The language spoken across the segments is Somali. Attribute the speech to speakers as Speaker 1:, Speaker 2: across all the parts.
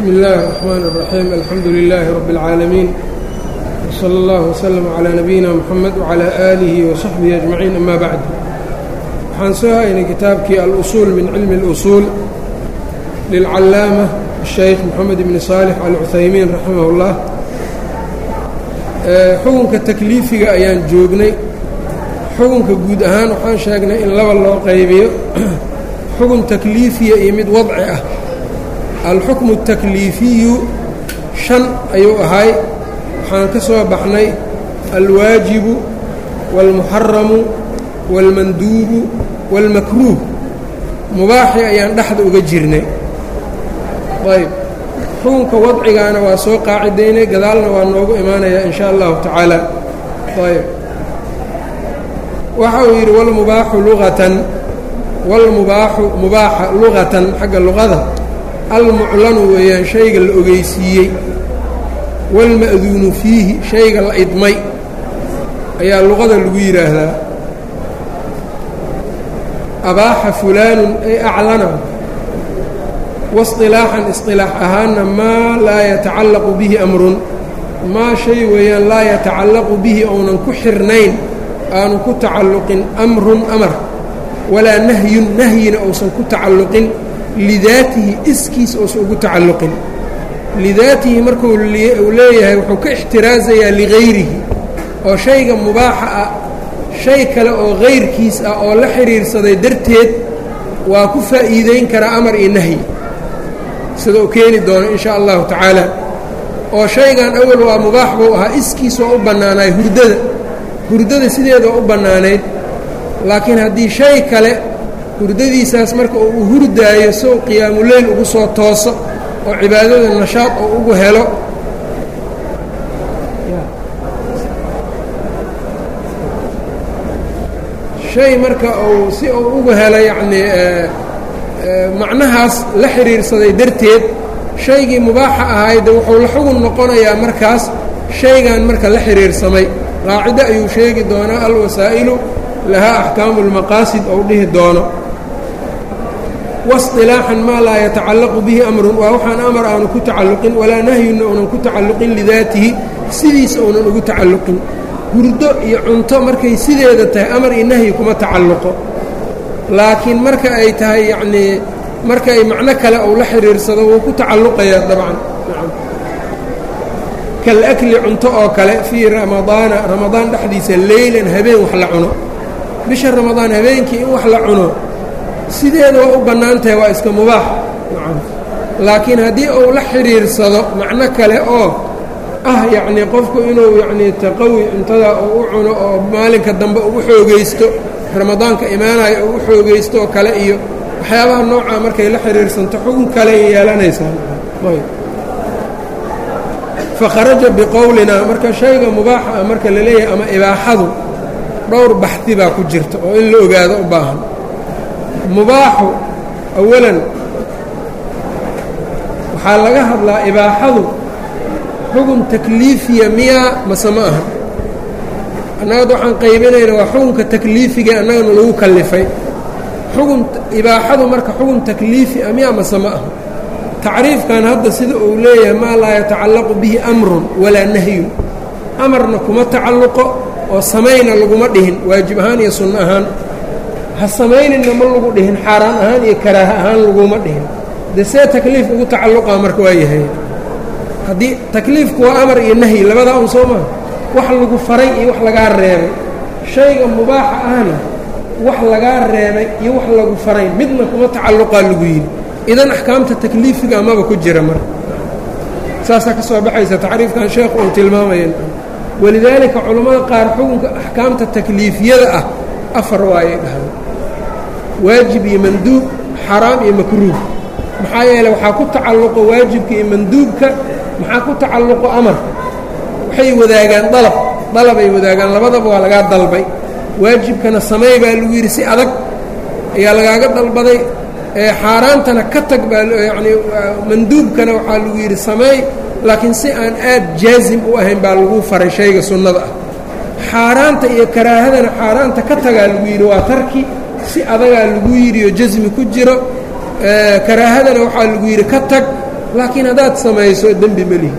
Speaker 1: bsmi اllahi الرحmn الرaxيim alxamdu لilaahi rab اlcaalamiin wslى اllah wslm عlى nabiyina mxamed wعlى آlihi وصaxbihi أجmaciin ama bacd waxaan soo haynay kitaabkii alusuul min cilmi اlusuul lilcallaama الshaykh moxamed bni صaalix alcuthaymiin raximah اllah xukunka takliifiga ayaan joognay xukunka guud ahaan waxaan sheegnay in laba loo qaybiyo xukun takliifiya iyo mid wadci ah alxukmu الtakliifiyu shan ayuu ahay waxaan ka soo baxnay alwaajibu wاlmuxaramu wاlmanduubu wاlmakruuh mubaaxi ayaan dhexda uga jirnay ayb xukunka wadcigaana waa soo qaacidaynay gadaalna waa noogu imaanayaa in sha allahu tacaala ayb waxa uu yidhi wlmubaaxu luqatan wاlmubaaxu mubaaxa luqatan xagga luqada almuclanu weeyaan shayga la ogeysiiyey waalma'duunu fiihi shayga la idmay ayaa luqada lagu yidhaahdaa. Abaaxa fulaanun ay aclana wasilaaxan isilaax ahaana maa laa yatacallaqu bihi amrun maa shay weeyaan laa yatacallaqu bihi ounan ku xirnayn aanu ku tacalluqin amrun amar walaa nahyun nahyina uusan ku tacalluqin lidaatihi iskiis ousan ugu tacalluqin. Lidaatihi markuu leeyahay wuxuu ka ixtiraasayaa ligayrihi oo shayga mubaaxa ah shay kale oo kayrkiis ah oo la xidhiirsaday darteed waa ku faa'iideyn karaa amar iyo nahyi. Sida uu keeni doono in sha allahu tacaala. Oo shaygan awal waa mubaax buu ahaa iskiis waa u bannaanaay hurdada. Hurdada sideeda waa u bannaanayd laakiin haddii shay kale hurdadiisaas marka uu hurdaayo sow qiyaamuleyl ugu soo tooso oo cibaadada nashaad oo ugu helo. Shay marka uu si uu ugu helo yacnii macnahaas la xidhiirsaday darteed shaygii mubaaxa ahayde wuxuu la xugun noqonayaa markaas shaygan marka la xidhiirsamay qaacido ayuu sheegi doonaa alwasaa'ilu lahaa axkaamu اlmaqaasid ou dhihi doono wasilaaxan maa laa yatacallaqu bihi amrun waa waxaan amar aanu ku tacalluqin walaa nahyunna uunan ku tacalluqin lidaatihi sidiisa uunan ugu tacalluqin hurdo iyo cunto markay sideeda tahay amar iyo nahyi kuma tacalluqo laakiin marka ay tahay yacnii marka ay macno kale uu la xiriirsado wuu ku tacalluqayaa dabcan kalakli cunto oo kale fii ramadaana ramadaan dhexdiisa leylan habeen wax la cuno bisha ramadaan habeenkii in wax la cuno sideeda waa u bannaan tahay waa iska mubaax. Laakiin haddii uu la xidhiirsado macno kale oo ah yacnii qofku inuu yacnii taqawi cuntada uu u cuno oo maalinka dambe ugu xoogaysto ramadaanka imaanaya uu u xoogaysto oo kale iyo waxyaabaha noocaa markay la xidhiirsanto xugun kale yeelanaysaa. Fakharaja biqowlinaa marka shayga mubaaxa ah marka la leeyahay ama ibaaxadu dhowr baxdi baa ku jirta oo in la ogaado u baahan mubaaxu awalan waxaa laga hadlaa ibaaxadu xugun takliifiya miyaa mase ma aha. Annagad waxaan qaybinayna waa xugunka takliifiga annagana lagu kallifay. Xugun ibaaxadu marka xugun takliifi ah miyaa mase ma aha. Tacriifkan hadda sida uu leeyahay maa laa yatacallaqu bihi amrun walaa nahyun. Amarna kuma tacalluqo oo samayna laguma dhihin waajib ahaan iyo sunno ahaan ha samayninna ma lagu dhihin xaaraan ahaan iyo karaaha ahaan laguma dhihin. Dee see takliif ugu tacalluqaa marka waa yahay. Haddii takliifku waa amar iyo nahyi labadaa un soo maha wax lagu faray iyo wax lagaa reebay. Shayga mubaaxa ahna wax lagaa reebay iyo wax lagu faray midna kuma tacalluqaa lagu yidhi. Idan axkaamta takliifiga amaba ku jira marka saasaa ka soo baxaysa tacriifkan sheekhu uu tilmaamayan walidaalika culammada qaar xukunka axkaamta takliifiyada ah afar waayay dhahan waajib iyo manduub xaraam iyo makruuh. Maxaa yeeley waxaa ku tacalluqo waajibka iyo manduubka maxaa ku tacalluqo amar. Waxay wadaagaan dalab dalabay wadaagaan labadaba waa lagaa dalbay. Waajibkana samey baa lagu yidhi si adag ayaa lagaaga dalbaday. Xaaraantana ka tag baa yacnii manduubkana waxaa lagu yidhi sameey laakiin si aan aad jaazim u ahayn baa lagu faray shayga sunnada ah. Xaaraanta iyo karaahadana xaaraanta ka tagaa lagu yidhi waa tarki si adagaa lagu yidhi oo jasmi ku jiro karaahadana waxaa lagu yidhi ka tag laakiin haddaad samayso dembi melihi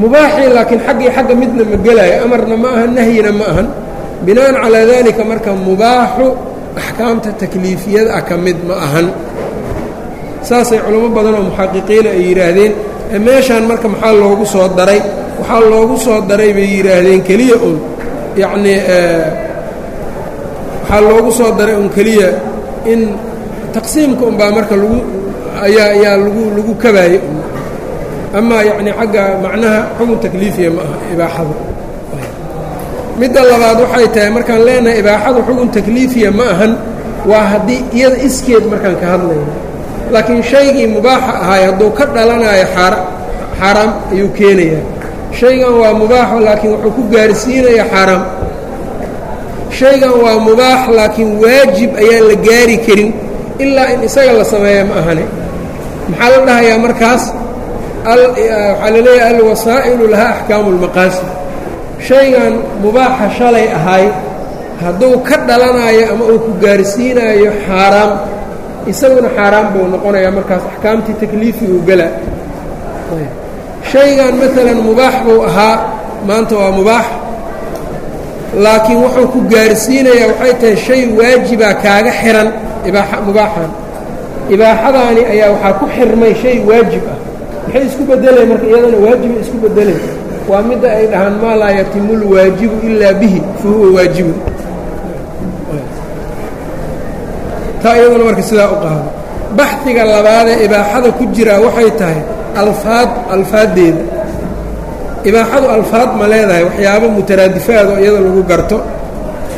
Speaker 1: mubaaxii laakiin xaggii xagga midna ma gelaayo amarna ma ahan nahyina ma ahan. Bina'an calaa daalika marka mubaaxu axkaamta takliifiyada ah ka mid ma ahan. Saasay culamo badan oo muxaqiqiina ay yidhaahdeen meeshaan marka maxaa loogu soo daray? Waxaa loogu soo daray bay yidhaahdeen keliya un. Yacnii waxaa loogu soo daray un keliya in taqsiimka unbaa marka lagu ayaa ayaa lagu lagu kabaayo amaa yacnii xagga macnaha xugun takliifiya ma aha ibaaxada midda labaad waxay tahay markaan leenahay ibaaxadu xugun takliifiya ma ahan waa haddii iyada iskeed markaan ka hadlayno. Laakiin shaygii mubaaxa ahaay hadduu ka dhalanayo xaara xaaraam ayuu keenayaa. Shaygan waa mubaaxo laakiin wuxuu ku gaarsiinaya xaaraam shaygan waa mubaax laakiin waajib ayaan la gaari karin. Ilaa in isaga la sameeya ma ahane maxaa la dhahayaa markaas? Waxaa la leeyahay alwasaa'ilu lahaa axkaamu اlmaqaasid shaygan mubaaxa shalay ahaay hadduu ka dhalanayo ama uu ku gaarsiinayo xaaraam isaguna xaaraan buu noqonayaa markaas. Axkaamtii takliifigu gala. Shaygan maalan mubaax buu ahaa maanta waa mubaax laakiin wuxuu ku gaarsiinayaa waxay tahay shay waajibaa kaaga xihan ibaaxa mubaaxan. Ibaaxadaani ayaa waxaa ku xirmay shay waajib ah. Maxay isku beddeleen marka iyadana waajiba isku beddeleen? Waa midda ay dhahaan maa laa yatimu lwaajibu ilaa bihi fa huwa waajibun taa iyaduna marka sidaa u qaado. Baxdiga labaadee ibaaxada ku jiraa waxay tahay alfaad alfaaddeeda ibaaxadu alfaad ma leedahay waxyaabo mutaraadifaado iyada lagu garto.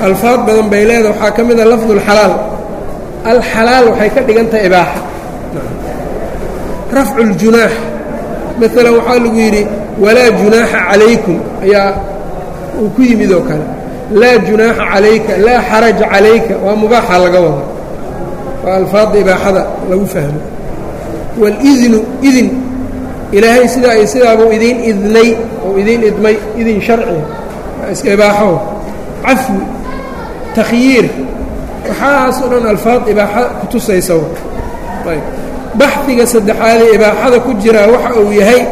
Speaker 1: Alfaad badan bay leedahay waxaa ka mid ah a lafdu alxalaal alxalaal waxay ka dhigan tahay ibaaxa. Rafcu اljunaax maalan waxaa lagu yidhi walaa junaaxa calaykum. Ayaa uu ku yimid oo kale. Laa junaaxa calayka laa xaraja calayka. Waa mubaaxa laga wada waa alfaadda ibaaxada lagu fahmo. Wاlidinu idin ilaahay sidaa sidaabuu idiin idnay oo idiin idmay idin sharciga iska ibaaxo. Cafwi takhyiir. Waxaasoo dhan alfaad ibaaxa ku tusaysa ayb. Baxdiga saddexaadee ibaaxada ku jiraa waxa uu yahay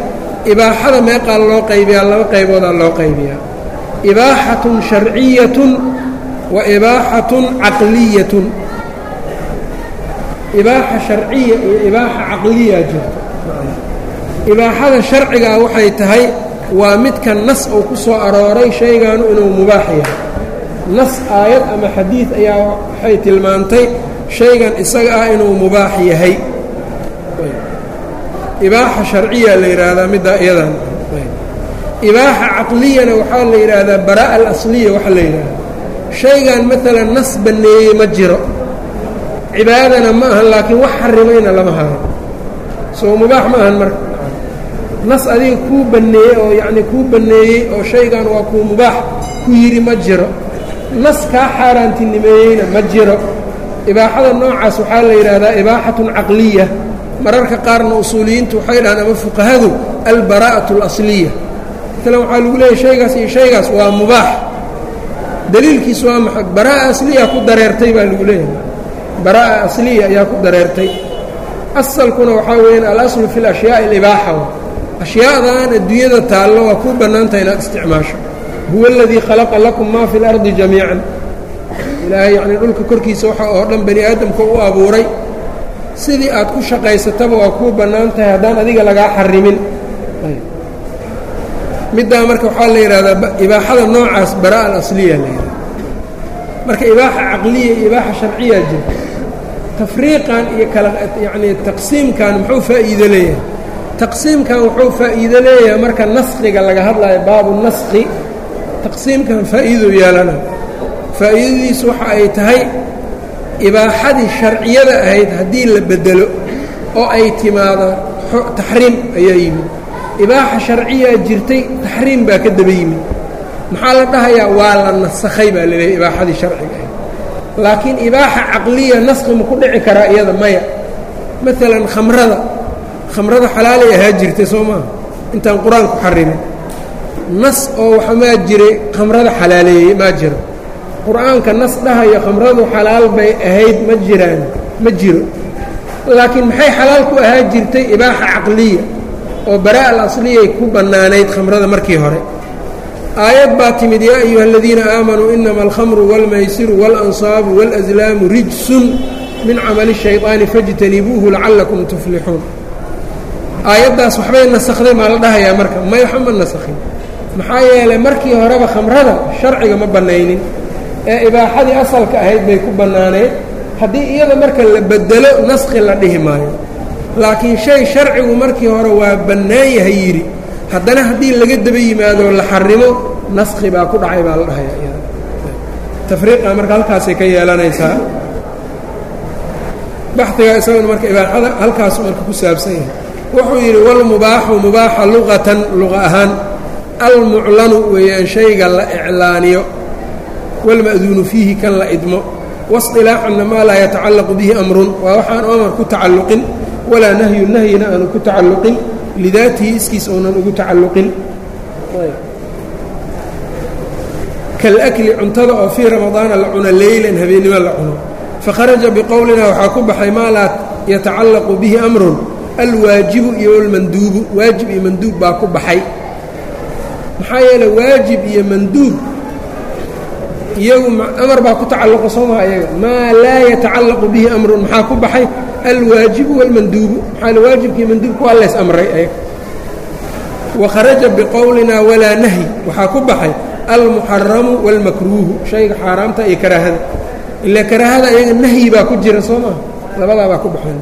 Speaker 1: ibaaxada meeqaa loo qaybiyaa laba qayboodaa loo qaybiyaa. Ibaaxatun sharciyatun wa ibaaxatun caqliyatun. Ibaaxa sharciya iyo ibaaxa caqliyaa jirto ibaaxada sharcigaa waxay tahay waa midka nas uu ku soo arooray shaygaanu inuu mubaax yahay. Nas aayad ama xadiid ayaa waxay tilmaantay shaygan isaga ah inuu mubaax yahay. Ibaaxa sharciya la yidhaahdaa middaa iyadan. Ibaaxa caqliyana waxaa la yidhaahdaa baraa'a alasliya waxa la yidhaahdaa shaygan maalan nas banneeyey ma jiro. Cibaadana ma ahan laakiin wax xarimayna lama hayo soo mubaax ma ahan marka nas adiga kuu banneeyey oo yacnii kuu banneeyey oo shaygan waa kuu mubaax ku yidhi ma jiro. Nas kaa xaaraantinimeeyeyna ma jiro. Ibaaxada noocaas waxaa la yidhaahdaa ibaaxatun caqliya. Mararka qaarna usuuliyiintu waxay dhahaan ama fuqahadu albaraa'atu alasliya. Maalan waxaa lagu leeyahy shaygaas iyo shaygaas waa mubaax. Daliilkiis waa maxay? Baraa'a asliya ku dareertay baa lagu leeyahay. Baraa'a asliya ayaa ku dareertay. Asalkuna waxaa weeyaan alaslu fi اlashyaai alibaaxa ashyaadan adduunyada taallo waa kuu bannaantaha inaad isticmaasho. Huwa aladii khalaqa lakum maa fi اlardi jamiican. Ilaahay yacnii dhulka korkiisa waxa oo dhan bani aadamka u abuuray. Sidii aad ku shaqaysataba waa kuu bannaan tahay haddaan adiga lagaa xarimin middaa marka waxaa la yidhahdaa ibaaxada noocaas baraa'a alasliya la yidhahda marka ibaaxa caqliya iyo ibaaxa sharciya jirta tafriiqan iyo kala yacnii taqsiimkan muxuu faa'iido leeyahay taqsiimkan wuxuu faa'iido leeyahay marka naskhiga laga hadlayo baabu naskhi taqsiimkan faa'iidou yeelana faa'iidadiisu waxa ay tahay ibaaxadii sharciyada ahayd haddii la beddelo oo ay timaado taxriim ayaa yimid. Ibaaxa sharciyaa jirtay taxriim baa ka daba yimid. Maxaa la dhahayaa? Waa la nasakhay baa laleeyahy ibaaxadii sharciga ahayd. Laakiin ibaaxa caqliya naskhi ma ku dhici karaa iyada maya. Maalan khamrada khamrada xalaalay ahaa jirtay soo maaha intaan qur-aanku xarimin nas oo waxmaa jiray khamrada xalaaleeyey maa jiro qur-aanka nas dhahayo khamradu xalaal bay ahayd ma jiraan ma jiro laakiin maxay xalaal ku ahaa jirtay ibaaxa caqliya oo baraa al asliyay ku bannaanayd khamrada markii hore aayad baa timid yaa ayuha aladiina aamanuu inama alkhamru wاlmaysiru wاlansaabu wاlأslaamu rijsun min camali الshayطaani fاjtanibuuhu lacallakum tuflixuun aayaddaas waxbay nasakday maa la dhahayaa marka may waxa ma nasakhin. Maxaa yeelay markii horeba khamrada sharciga ma bannaynin ee ibaaxadii asalka ahayd bay ku bannaanayd haddii iyada marka la bedelo naskhi la dhihi maayo. Laakiin shay sharcigu markii hore waa bannaan yahay yidhi haddana haddii laga daba yimaado la xarimo naskhi baa ku dhacay baa la dhahaya iyada. Tafriiqa marka halkaasay ka yeelanaysaa. Baxiga isaguna marka ibaaxada halkaasu marka ku saabsan yahay wuxuu yidhi walmubaaxu mubaaxa luqatan luqa ahaan almuclanu weeyaan shayga la iclaaniyo walma'duunu fiihi kan la idmo wasilaaxanna maa laa yatacallaqu bihi amrun. Waa waxaan amar ku tacalluqin walaa nahyu nahyina aanu ku tacalluqin lidaatihi iskiis uunan ugu tacalluqin. Kalakli cuntada oo fii ramadaana la cuno leylan habeennimo la cuno. Fakharaja biqowlina waxaa ku baxay maa laa yatacallaqu bihi amrun alwaajibu iyo almanduubu waajib iyo manduub baa ku baxay. Maxaa yeeley waajib iyo manduub iyagu amar baa ku tacalluqa soo maha iyaga. Maa laa yatacallaqu bihi amrun maxaa ku baxay? Alwaajibu wاlmanduubu maxaa waajibkii manduubku waa lays amray ayaga. Wakharaja biqowlina walaa nahyi. Waxaa ku baxay almuxaramu wاlmakruuhu shayga xaaraamta iyo karaahada. Ila karaahada iyaga nahyi baa ku jira soo maha. Labadaa baa ku baxay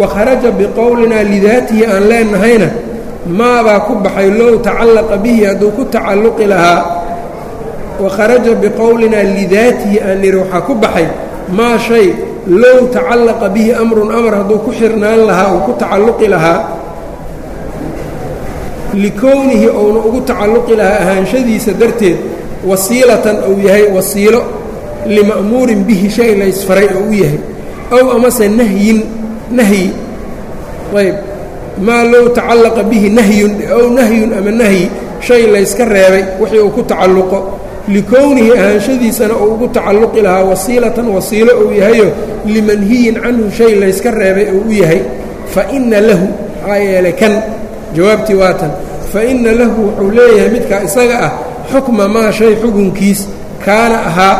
Speaker 1: wakharaja biqowlina lidaatihi aan leenahayna maabaa ku baxay low tacallaqa bihi hadduu ku tacalluqi lahaa wakharaja biqowlina lidaatihi aan niri waxaa ku baxay maa shay low tacallaqa bihi amrun amar hadduu ku xirnaan lahaa uu ku tacalluqi lahaa likownihi ouna ugu tacalluqi lahaa ahaanshadiisa darteed wasiilatan ou yahay wasiilo lima'muurin bihi shay laysfaray oo u yahay ow amase nahyin nahyi ayb maa low tacallaqa bihi nahyun ow nahyun ama nahyi shay layska reebay wixii uu ku tacalluqo. Likownihi ahaanshadiisana uu ugu tacalluqi lahaa wasiilatan wasiilo uu yahayo limanhiyin canhu shay layska reebay oo u yahay fa inna lahu maxaa yeelay kan? Jawaabtii waa tan. Fa inna lahu wuxuu leeyahay midkaa isaga ah xukma maa shay xukunkiis kaana ahaa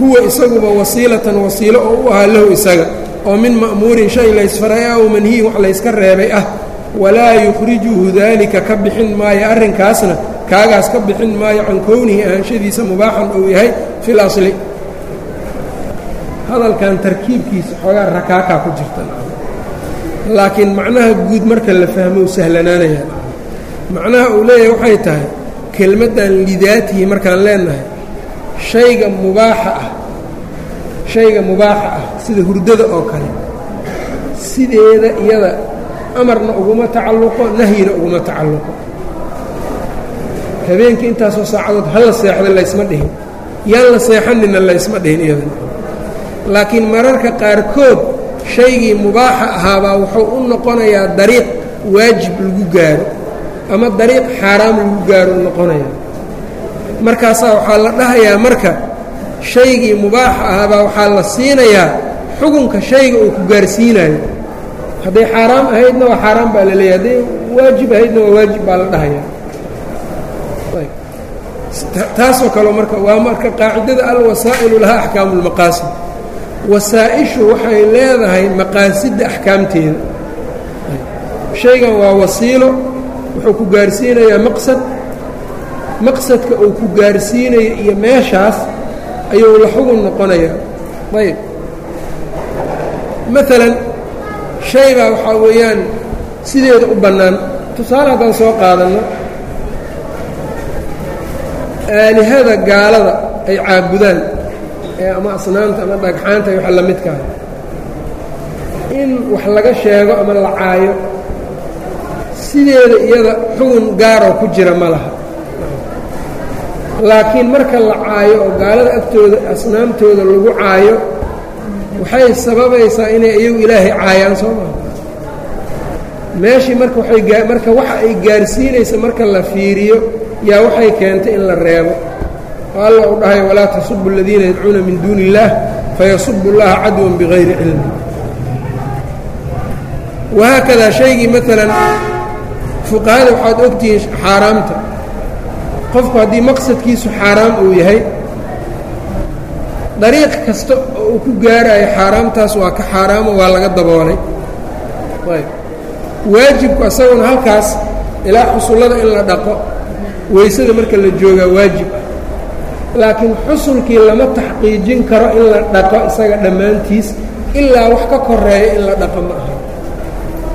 Speaker 1: huwa isaguba wasiilatan wasiilo oo u ahaa lahu isaga oo min ma'muurin shay laysfaray ah oo manhiyin wax layska reebay ah walaa yukhrijuhu daalika ka bixin maayo arrinkaasna kaagaas ka bixin maayo can kownihi ahaanshadiisa mubaaxan uu yahay fil asli. Hadalkan tarkiibkiisa xoogaa rakaakaa ku jirta. Laakiin macnaha guud marka la fahmo u sahlanaanaya. Macnaha uu leeyahay waxay tahay kelmaddan lidaatihi markaan leenahay shayga mubaaxa ah shayga mubaaxa ah sida hurdada oo kale sideeda iyada amarna uguma tacalluqo nahyina uguma tacalluqo. Habeenkii intaasoo saacadood hala seexda laysma dhihin yaan la seexanina laysma dhihin iyadan. Laakiin mararka qaarkood shaygii mubaaxa ahaabaa wuxuu u noqonayaa dariiq waajib lagu gaaro ama dariiq xaaraam lagu gaaro noqonaya markaasaa waxaa la dhahayaa marka shaygii mubaaxa ahaabaa waxaa la siinayaa xukunka shayga uu ku gaarsiinayo hadday xaaraam ahaydna waa xaaraam baa la leeyahy hadday waajib ahaydna waa waajib baa la dhahayaa. Taasoo kale marka waa marka qaacidada alwasaa'ilu lahaa axkaamu اlmaqaasid wasaa-ishu waxay leedahay maqaasidda axkaamteeda. Shaygan waa wasiilo wuxuu ku gaarsiinayaa maqsad. Maqsadka uu ku gaarsiinayo iyo meeshaas ayuu la xugun noqonayaa ayb maalan shay baa waxaa weeyaan sideeda u bannaan. Tusaale haddaan soo qaadanno. Aalihada gaalada ay caabudaan ee ama asnaamta ama dhagxaanta waxa la midkaa in wax laga sheego ama la caayo sideeda iyada xugun gaaroo ku jira ma laha laakiin marka la caayo oo gaalada agtooda asnaamtooda lagu caayo waxay sababaysaa inay iyagu ilaahay caayaan soo maa meeshii marka waay marka waxa ay gaarsiinaysa marka la fiiriyo yaa waxay keentay in la reebo. Oo alla uu dhahay walaa tasubu aladiina yadcuuna min duuni illaah fayasubu اllaha cadwan bigayri cilmi wahaakadaa shaygii maalan fuqahada waxaad ogtihiin xaaraamta qofku haddii maqsadkiisu xaaraam uu yahay dariiq kasta oo uu ku gaarayo xaaraamtaas waa ka xaaraamo waa laga daboolay. Waajibku asaguna halkaas ilaa xusullada in la dhaqo weysada marka la joogaa waajib ah. Laakiin xusulkii lama taxqiijin karo in la dhaqo isaga dhammaantiis ilaa wax ka koreeya in la dhaqo ma aha.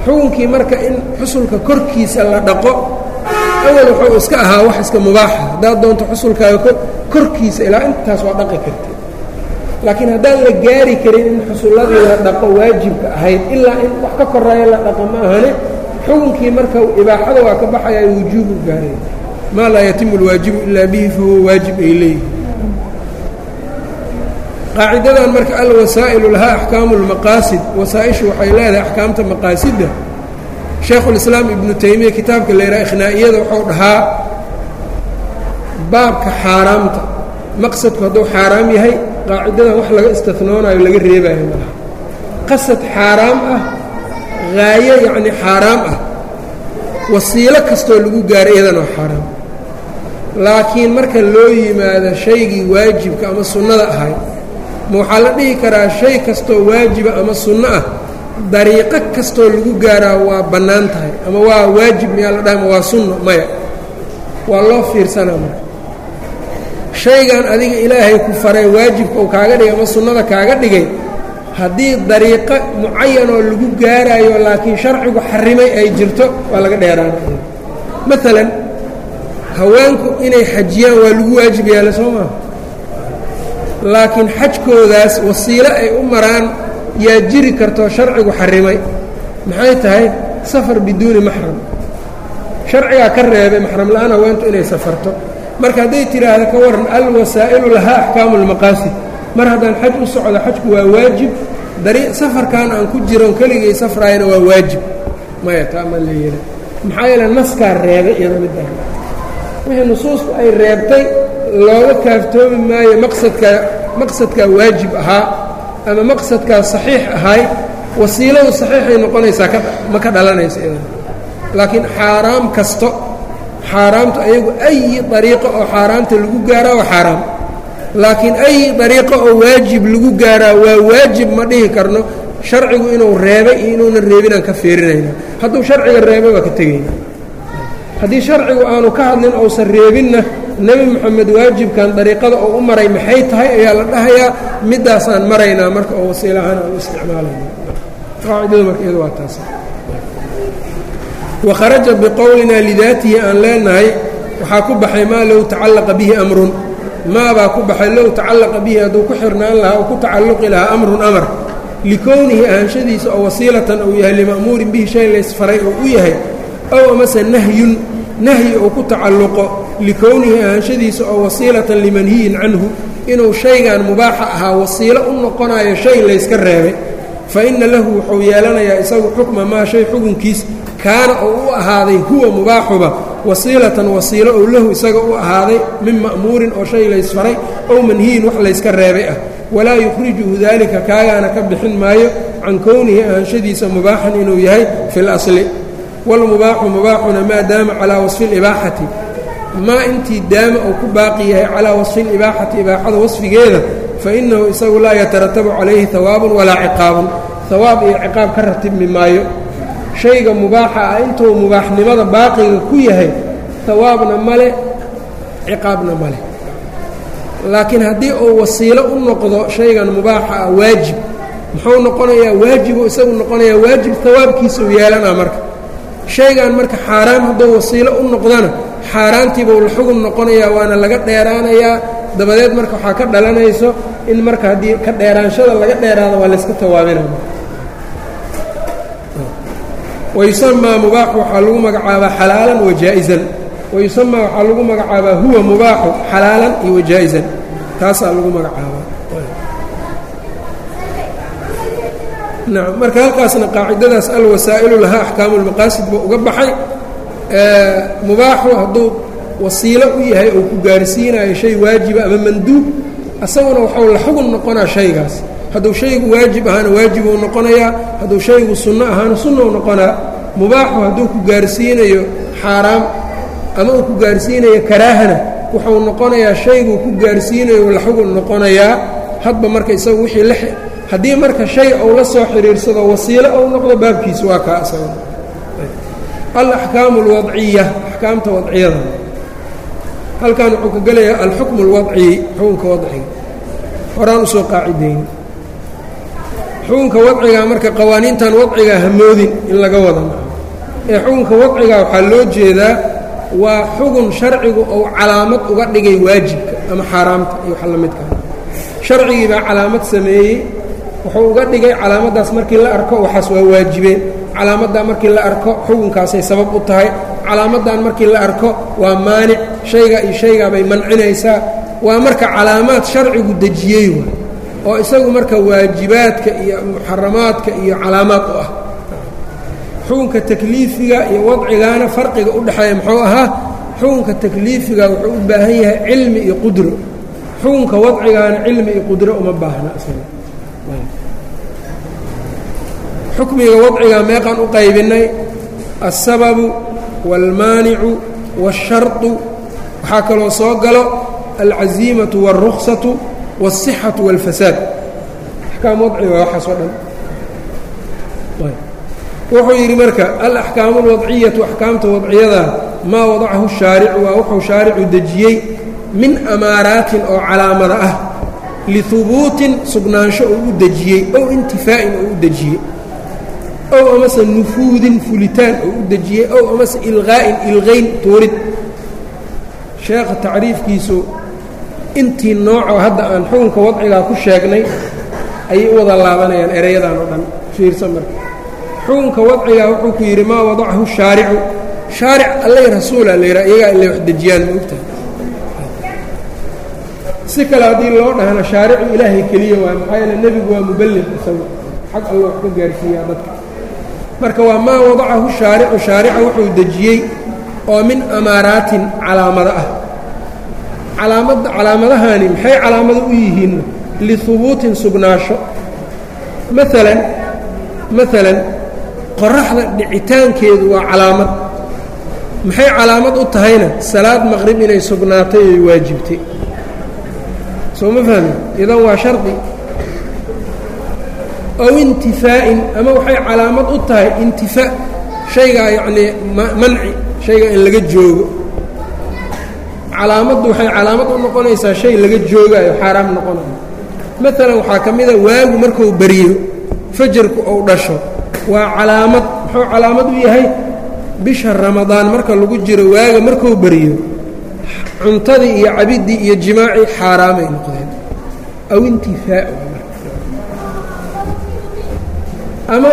Speaker 1: Xukunkii marka in xusulka korkiisa la dhaqo awal wuxuu iska ahaa wax iska mubaaxa haddaad doonto xusulkaaga korkiisa ilaa intaas waa dhaqi karti laakiin haddaan la gaari karin in xusulladii la dhaqo waajibka ahayd ilaa in wax ka koreeya la dhaqo ma ahane xukunkii marka ibaaxada waa ka baxaya wujuubu gaaray. Maa laa yatimu اlwaajibu ilaa bihi fahuwa waajib ay leeyihi qaacidadan marka alwasaa'ilu lahaa axkaamu اlmaqaasid wasaaishu waxay leedahay axkaamta maqaasidda shaykhulislaam ibnu taymiya kitaabka la yidhaha ikhnaa-iyada wuxuu dhahaa baabka xaaraamta. Maqsadku hadduu xaaraam yahay qaacidadan wax laga istihnoonayo laga reebayo malaha qasad xaaraam ah haayo yacni xaaraam ah. Wasiilo kastoo lagu gaaro iyadana waa xaaraam. Laakiin marka loo yimaado shaygii waajibka ama sunnada ahay ma waxaa la dhihi karaa shay kastoo waajiba ama sunno ah dariiqo kastoo lagu gaaraa waa bannaan tahay ama waa waajib miyaa la dhahay waa sunno maya. Waa loo fiirsanaa marka shaygan adiga ilaahay ku faray waajibka uu kaaga dhigay ama sunnada kaaga dhigay haddii dariiqo mucayanoo lagu gaaraayo laakiin sharcigu xarimay ay jirto waa laga dheeraanaya maalan haweenku inay xajiyaan waa lagu waajib yaalla soo maaha laakiin xajkoodaas wasiilo ay u maraan yaa jiri kartoo sharcigu xarimay. Maxay tahay? Safar biduuni maxram sharcigaa ka reebay maxram la'aan haweentu inay safarto. Marka hadday tidhaahda ka waran alwasaa'ilu lahaa axkaamu lmaqaasid mar haddaan xaj u socdo xajku waa waajib. Safarkan aan ku jiron keligay safraayana waa waajib. Maya taa ma la yeela maxaa yeele naskaa reebay iyado middaa wixii nusuusku ay reebtay looga kaaftoomi maayo maqsadkaa maqsadkaa waajib ahaa ama maqsadkaa saxiix ahay wasiiladu saxiixay noqonaysaa ma ka dhalanaysa laakiin xaaraam kasto xaaraamta ayagu ayi dariiqo oo xaaraamta lagu gaaraa waa xaaraam. Laakiin ayi dariiqo oo waajib lagu gaaraa waa waajib ma dhihi karno sharcigu inuu reebay iyo inuuna reebinaan ka fiirinayna hadduu sharciga reebay waa ka tegayna. Haddii sharcigu aanu ka hadlin ousan reebinna nebi moxamed waajibkan dariiqada oo u maray maxay tahay? Ayaa la dhahayaa middaasaan maraynaa marka oo wasiilahaan aan u isticmaalayna qaacidadu marka iyadu waa taas wakharaja biqowlina lidaatihi aan leenahay waxaa ku baxay maa low tacallaqa bihi amrun. Maabaa ku baxay low tacallaqa bihi hadduu ku xirnaan lahaa oo ku tacalluqi lahaa amrun amar. Likownihi ahanshadiisa oo wasiilatan uu yahay lima'muurin bihi shay laysfaray oo u yahay ow amase nahyun nahyi uu ku tacalluqo likownihi ahanshadiisa oo wasiilatan limanhiyin canhu inuu shaygan mubaaxa ahaa wasiilo u noqonayo shay layska reebay fa inna lahu wuxuu yeelanayaa isagu xukma maa shay xukunkiis kaana oo u ahaaday huwa mubaaxuba wasiilatan wasiilo ou lahu isaga u ahaaday min ma'muurin oo shay laysfaray ow manhiyin wax layska reebay ah walaa yukhrijuhu daalika kaagaana ka bixin maayo can kownihi ahanshadiisa mubaaxan inuu yahay fi اlasli wاlmubaaxu mubaaxuna maa daama calaa wasfi اlibaaxati maa intii daama uu ku baaqi yahay calaa wasfi اlibaaxati ibaaxada wasfigeeda fainahu isagu laa yataratabu calayhi hawaabun walaa ciqaabun. Hawaab iyo ciqaab ka ratibmi maayo. Shayga mubaaxa ah intuu mubaaxnimada baaqiga ku yahay hawaabna male ciqaabna male laakiin haddii uu wasiilo u noqdo shaygan mubaaxa ah waajib muxuu noqonayaa waajibu isagu noqonayaa waajib hawaabkiisa uu yeelanaa marka. Shaygan marka xaaraam hadduu wasiilo u noqdana xaaraantiibuu la xugun noqonayaa waana laga dheeraanayaa. Dabadeed marka waxaa ka dhalanayso in marka haddii ka dheeraanshada laga dheeraado waa layska tawaabinaya wayusamaa mubaaxu waxaa lagu magacaabaa xalaalan wa jaa-izan. Wayusamaa waxaa lagu magacaabaa huwa mubaaxu xalaalan iyo wajaa-izan taasaa lagu magacaabaa. Nacam marka halkaasna qaacidadaas alwasaa'ilu lahaa axkaamu lmaqaasid buu uga baxay mubaaxu hadduu wasiilo u yahay oo ku gaarsiinayo shay waajiba ama manduub asaguna waxuu la xugun noqonaa shaygaas. Hadduu shaygu waajib ahaana waajibuu noqonayaa hadduu shaygu sunno ahaana sunnou noqonaa. Mubaaxu hadduu ku gaarsiinayo xaaraam ama uu ku gaarsiinayo karaahana wuxuu noqonayaa shayguu ku gaarsiinayo la xugun noqonayaa hadba marka isagu wixii haddii marka shay ou la soo xidhiirsado wasiilo ou noqdo baabkiisu waa kaa isaga alaxkaamu alwadciya axkaamta wadciyada halkan wuxuu ka gelayaa alxukmu alwadci xukunka wadciga horaan u soo qaacidayn xukunka wadciga marka qawaaniintan wadciga hamoodin in laga wada ee xukunka wadciga waxaa loo jeedaa waa xugun sharcigu ou calaamad uga dhigay waajibka ama xaaraamta iyo wax la midka sharcigii baa calaamad sameeyey wuxuu uga dhigay calaamaddaas markii la arko waxaas waa waajibeen calaamaddaa markii la arko xukunkaasay sabab u tahay. Calaamaddan markii la arko waa maanic. Shayga iyo shaygaa bay mancinaysaa. Waa marka calaamaad sharcigu dejiyey waay. Oo isagu marka waajibaadka iyo muxaramaadka iyo calaamaad u ah. Xukunka takliifiga iyo wadcigaana farqiga u dhexeeya muxuu ahaa xukunka takliifiga wuxuu u baahan yahay cilmi iyo qudro. Xukunka wadcigaana cilmi iyo qudro uma baahna. isaga xukmiga wadciga meeqaan u qaybinnay alsababu wاlmaanicu wاsharطu waxaa kaloo soo galo alcaziimatu wاlruksatu wاlصixatu wاlfasaad axkaam wadciga waxaas oo dhan wuxuu yidhi marka alaxkaamu اlwadciyatu axkaamta wadciyada maa wadacahu shaaricu waa wuxuu shaaricu dejiyey min amaaraatin oo calaamada ah lihubuutin sugnaansho uu u dejiyey ow intifaa'in oo u dejiyey ow amase nufuudin fulitaan oo u dejiyey ow amase ilqaa'in ilqayn tuurid sheekha tacriifkiisu intii noocoo hadda aan xukunka wadcigaa ku sheegnay ayay u wada laabanayaan erayadan oo dhan fiirsa marka xukunka wadcigaa wuxuu ku yidhi maa wadacahu shaaricu shaaric allay rasuula la yidhaha iyagaa ila wax dejiyaan ma ogtahay si kale haddii loo dhahana shaaricu ilaahay keliya waay maxaa yeele nebigu waa muballiq isagu xag alla wax ka gaarsiiyaa dadka marka waa maa wadacahu shaaricu shaarica wuxuu dejiyey oo min amaaraatin calaamado ah. Calaamadda calaamadahani maxay calaamado u yihiin? Lihubuutin sugnaasho. Maalan maalan qoraxda dhicitaankeedu waa calaamad. Maxay calaamad u tahayna? Salaad maqrib inay sugnaatay oy waajibtay. Soo ma fahmi? Idan waa shardi ow intifaa'in ama waxay calaamad u tahay intifaa shaygaa yacnii manci shayga in laga joogo. Calaamaddu waxay calaamad u noqonaysaa shay laga joogaayo xaaraam noqonayo maalan waxaa ka mida waagu markuu beriyo fajarku ou dhasho waa calaamad muxuu calaamad u yahay bisha ramadaan marka lagu jiro waaga markuu beriyo cuntadii iyo cabiddii iyo jimaacii xaaraamay noqdeen. Aw intifaa ama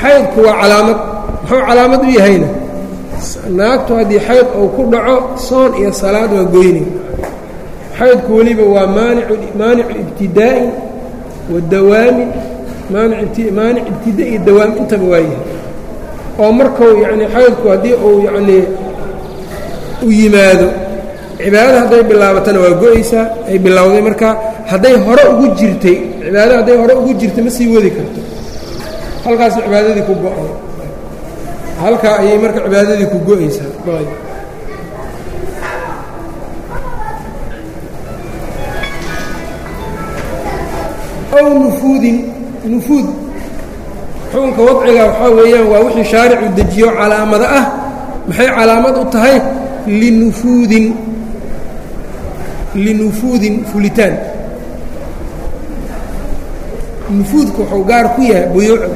Speaker 1: xaydku waa calaamad. Muxuu calaamad u yahayna? Naagtu haddii xayd uu ku dhaco soon iyo salaad waa goyni. Xaydku weliba waa maanicu ibtidaa'in wa dawaamin maanic ibtida iyo dawaam intaba waa yahay. Oo markuu yacnii xaydku haddii uu yacnii u yimaado cibaadada hadday bilaabatana waa go'aysaa ay bilowday markaa hadday hore ugu jirtay cibaadada hadday hore ugu jirtay ma sii wadi karto halkaas cibaadadii ku go'ay halkaa ayay marka cibaadadii ku go'aysaa. Ow nufuudin nufuud. Xukunka wadciga waxaa weeyaan waa wixii shaaricu dejiyo calaamado ah maxay calaamad u tahay? Linufuudin. Linufuudin fulitaan. Nufuudku wuxuu gaar ku yahay buyuucda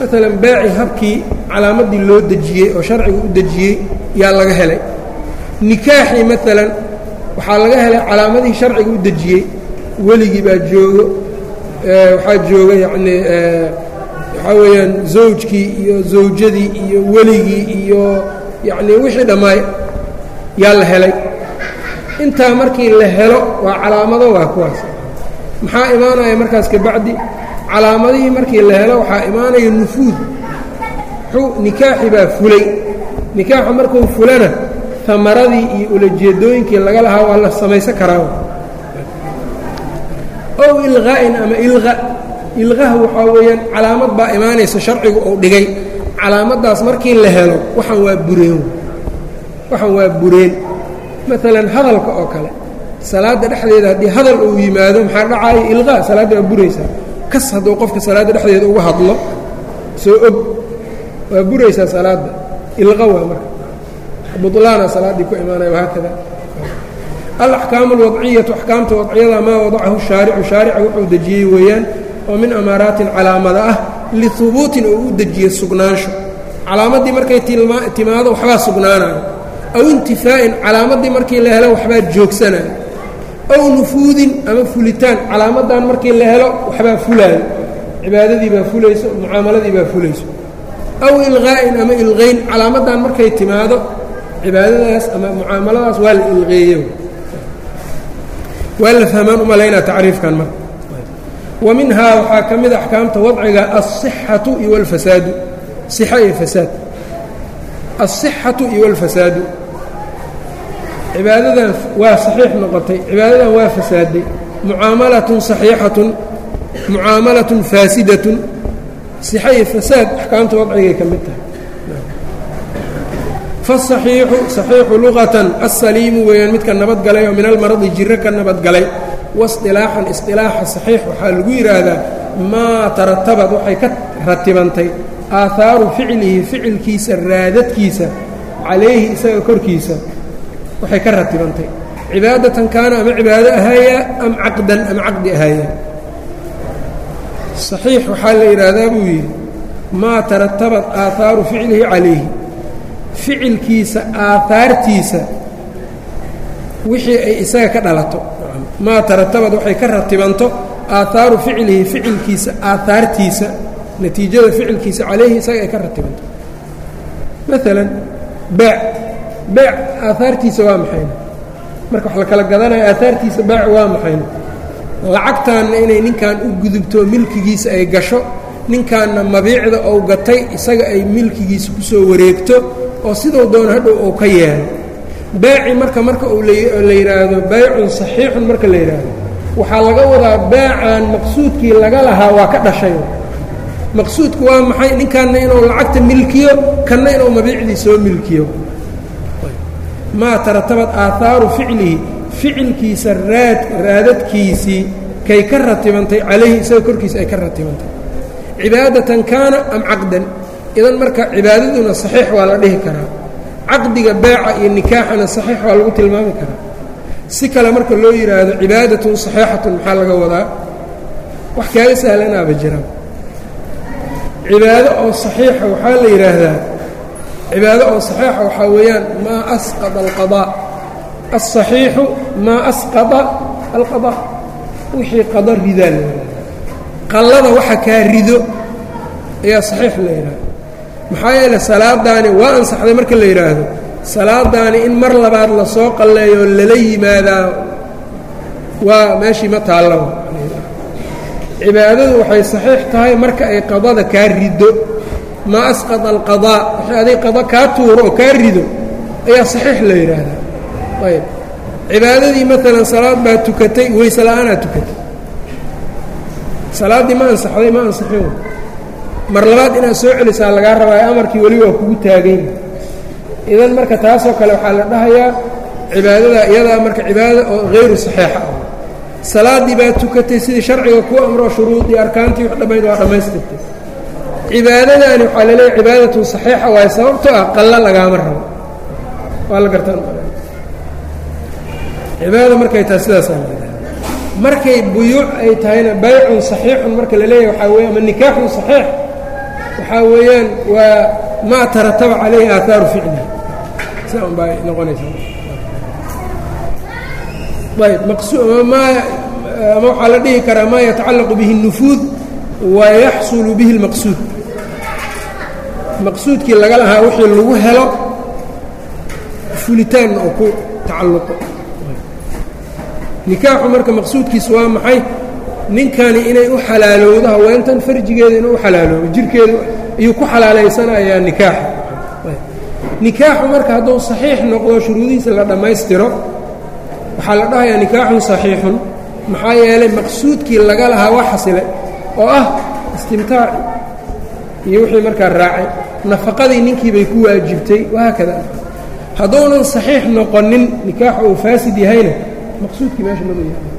Speaker 1: maalan baaci habkii calaamaddii loo dejiyey oo sharcigu u dejiyey yaa laga helay. Nikaaxii maalan waxaa laga helay calaamadihii sharciga u dejiyey. Weligii baa joogo waxaa jooga yacnii waxaa weeyaan zawjkii iyo zawjadii iyo weligii iyo yacnii wixii dhammaay yaa la helay. Intaa markii la helo waa calaamado waa kuwaas. Maxaa imaanaya markaas kabacdi calaamadihii markii la helo waxaa imaanaya nufuud. Nikaaxi baa fulay. Nikaaxa markuu fulana amaradii iyo ulajeedooyinkii laga lahaa waa la samaysan karaa. Ow ilqaa'in ama ilqa ilqaha waxaa weeyaan calaamad baa imaanaysa sharcigu uu dhigay. Calaamaddaas markii la helo waxaan waa bureen. Waxaan waa bureen. Maalan hadalka oo kale salaadda dhexdeeda haddii hadal uu yimaado maxaa dhacaayo ilqaa salaadda waa buraysaa kas hadduu qofka salaadda dhexdeeda uga hadlo soo og. Waa buraysaa salaadda. Ilqa waa marka. Bulaana salaaddii ku imaanaya wahaakada alaxkaamu alwadciyatu axkaamta wadciyada maa wadacahu shaaricu shaarica wuxuu dejiyey weeyaan oo min amaaraatin calaamada ah lihubuutin oo u dejiyey sugnaansho. Calaamaddii markay timaado waxbaa sugnaanayo aw intifaa'in calaamaddii markii la helo waxbaa joogsanayo ow nufuudin ama fulitaan. Calaamadan markii la helo waxbaa fulaayo cibaadadii baa fulayso mucaamaladii baa fulayso. Aw ilqaa'in ama ilqayn calaamadan markay timaado cibaadadaas ama mucaamaladaas waa la ilqeeyo waa la fahmaan umalaynaa tacriifkan marka. Wa minhaa waxaa ka mid axkaamta wadciga asixatu iyo alfasaadu. Sixa iyo fasaad. Asixatu iyo alfasaadu cibaadadan waa saxiix noqotay cibaadadan waa fasaaday mucaamalatun saxiixatun mucaamalatun faasidatun sixay fasaad axkaamta wadcigay ka mid tahay. Faasaxiixu saxiixu luqatan assaliimu weeyaan midka nabadgalay oo min almaradi jiro ka nabadgalay waisطilaaxan isطilaaxa saxiix waxaa lagu yidhaahdaa maa taratabad waxay ka ratibantay aahaaru ficlihi ficilkiisa raadadkiisa calayhi isaga korkiisa waxay ka ratibantay cibaadatan kaana ama cibaado ahaayaa am caqdan ama caqdi ahaayaa saxiix waxaa la yidhaahdaa buu yidhi maa taratabad aahaaru ficlihi calayhi. Ficilkiisa aahaartiisa wixii ay isaga ka dhalato. Maa taratabad waxay ka ratibanto aahaaru ficlihi ficilkiisa aahaartiisa natiijada ficilkiisa calayhi isaga ay ka ratibanto maalan beec beec aahaartiisa waa maxayna marka wax la kala gadanayo aahaartiisa beec waa maxayna lacagtaanna inay ninkan u gudubto milkigiisa ay gasho ninkaanna mabiicda ou gatay isaga ay milkigiisa ku soo wareegto oo siduu doon hadhow uu ka yeelo baaci marka marka uu la yidhaahdo baycun saxiixun marka la yidhaahdo waxaa laga wadaa baacaan maqsuudkii laga lahaa waa ka dhashay. Maqsuudku waa maxay? Ninkaanna inuu lacagta milkiyo kanna inuu mabiicdii soo milkiyo maa taratabad aahaaru ficlihi ficilkiisa raad raadadkiisii kay ka ratibantay calayhi isaga korkiisa ay ka ratibantay. Cibaadatan kaana am caqdan? Idan marka cibaadaduna saxiix waa la dhihi karaa. Caqdiga beeca iyo nikaaxana saxiix waa lagu tilmaami karaa. Si kale marka loo yidhaahdo cibaadatun saxiixatun maxaa laga wadaa? Wax kaaga sahlanaaba jira. Cibaado oo saxiixa waxaa la yidhaahdaa cibaado oo saxiixa waxaa weeyaan maa asqada alqadaa alsaxiixu maa asqada alqadaa wixii qado ridaa la yidhahda qallada waxa kaa rido ayaa saxiix la yidhahda maxaa yeeley salaadaani waa ansaxday marka la yidhaahdo salaadaani in mar labaad la soo qalleeyo lala yimaadaa waa meeshii ma taallaba cibaadadu waxay saxiix tahay marka ay qadada kaa rido maa asqada alqadaa wixii aday qado kaa tuuro oo kaa rido ayaa saxiix la yidhaahdaa. Ayb cibaadadii maalan salaad baa tukatay weyse la'aanaa tukatay. Salaaddii ma ansaxday ma ansaxin mar labaad inaad soo celisaa lagaa rabaayo amarkii weli waa kugu taagan idan marka taasoo kale waxaa la dhahayaa cibaadada iyadaa marka cibaadada oo hayru saxiixa ah. Salaaddii baa tukatay sidii sharciga kuu amroo shuruudii arkaantii wax dhammayd waa dhammaystirtay cibaadadaani waxaa la leeyahy cibaadatun saxiixa waayo sababtoo ah qalla lagaama rabo waa la gartaan cibaadada markay tahay sidaasaa la markay buyuuc ay tahayna baycun saxiixun marka la leeyahy waxaa weya ama nikaaxun saxiix waxaa weeyaan waa maa tarataba calayhi aahaaru ficlihi saa un baa noqonaysaa ayb maqsumaa ama waxaa la dhihi karaa maa yatacallaqu bihi الnufuud wa yaxsulu bihi اlmaqsuud maqsuudkii laga lahaa wixii lagu helo fulitaanna oo ku tacalluqo. Nikaaxu marka maqsuudkiisu waa maxay? Ninkani inay u xalaalowdo haweentan farjigeeda inuu u xalaaloobo jirkeedu ayuu ku xalaalaysanayaa nikaaxa nikaaxu marka hadduu saxiix noqdo shuruudihiisa la dhammaystiro waxaa la dhahayaa nikaaxun saxiixun maxaa yeelay maqsuudkii laga lahaa waa xasilay oo ah istimtaaci iyo wixii markaa raacay nafaqadii ninkii bay ku waajibtay wahaakada hadduunan saxiix noqonin nikaaxa uu faasid yahayna maqsuudkii meesha maba yahay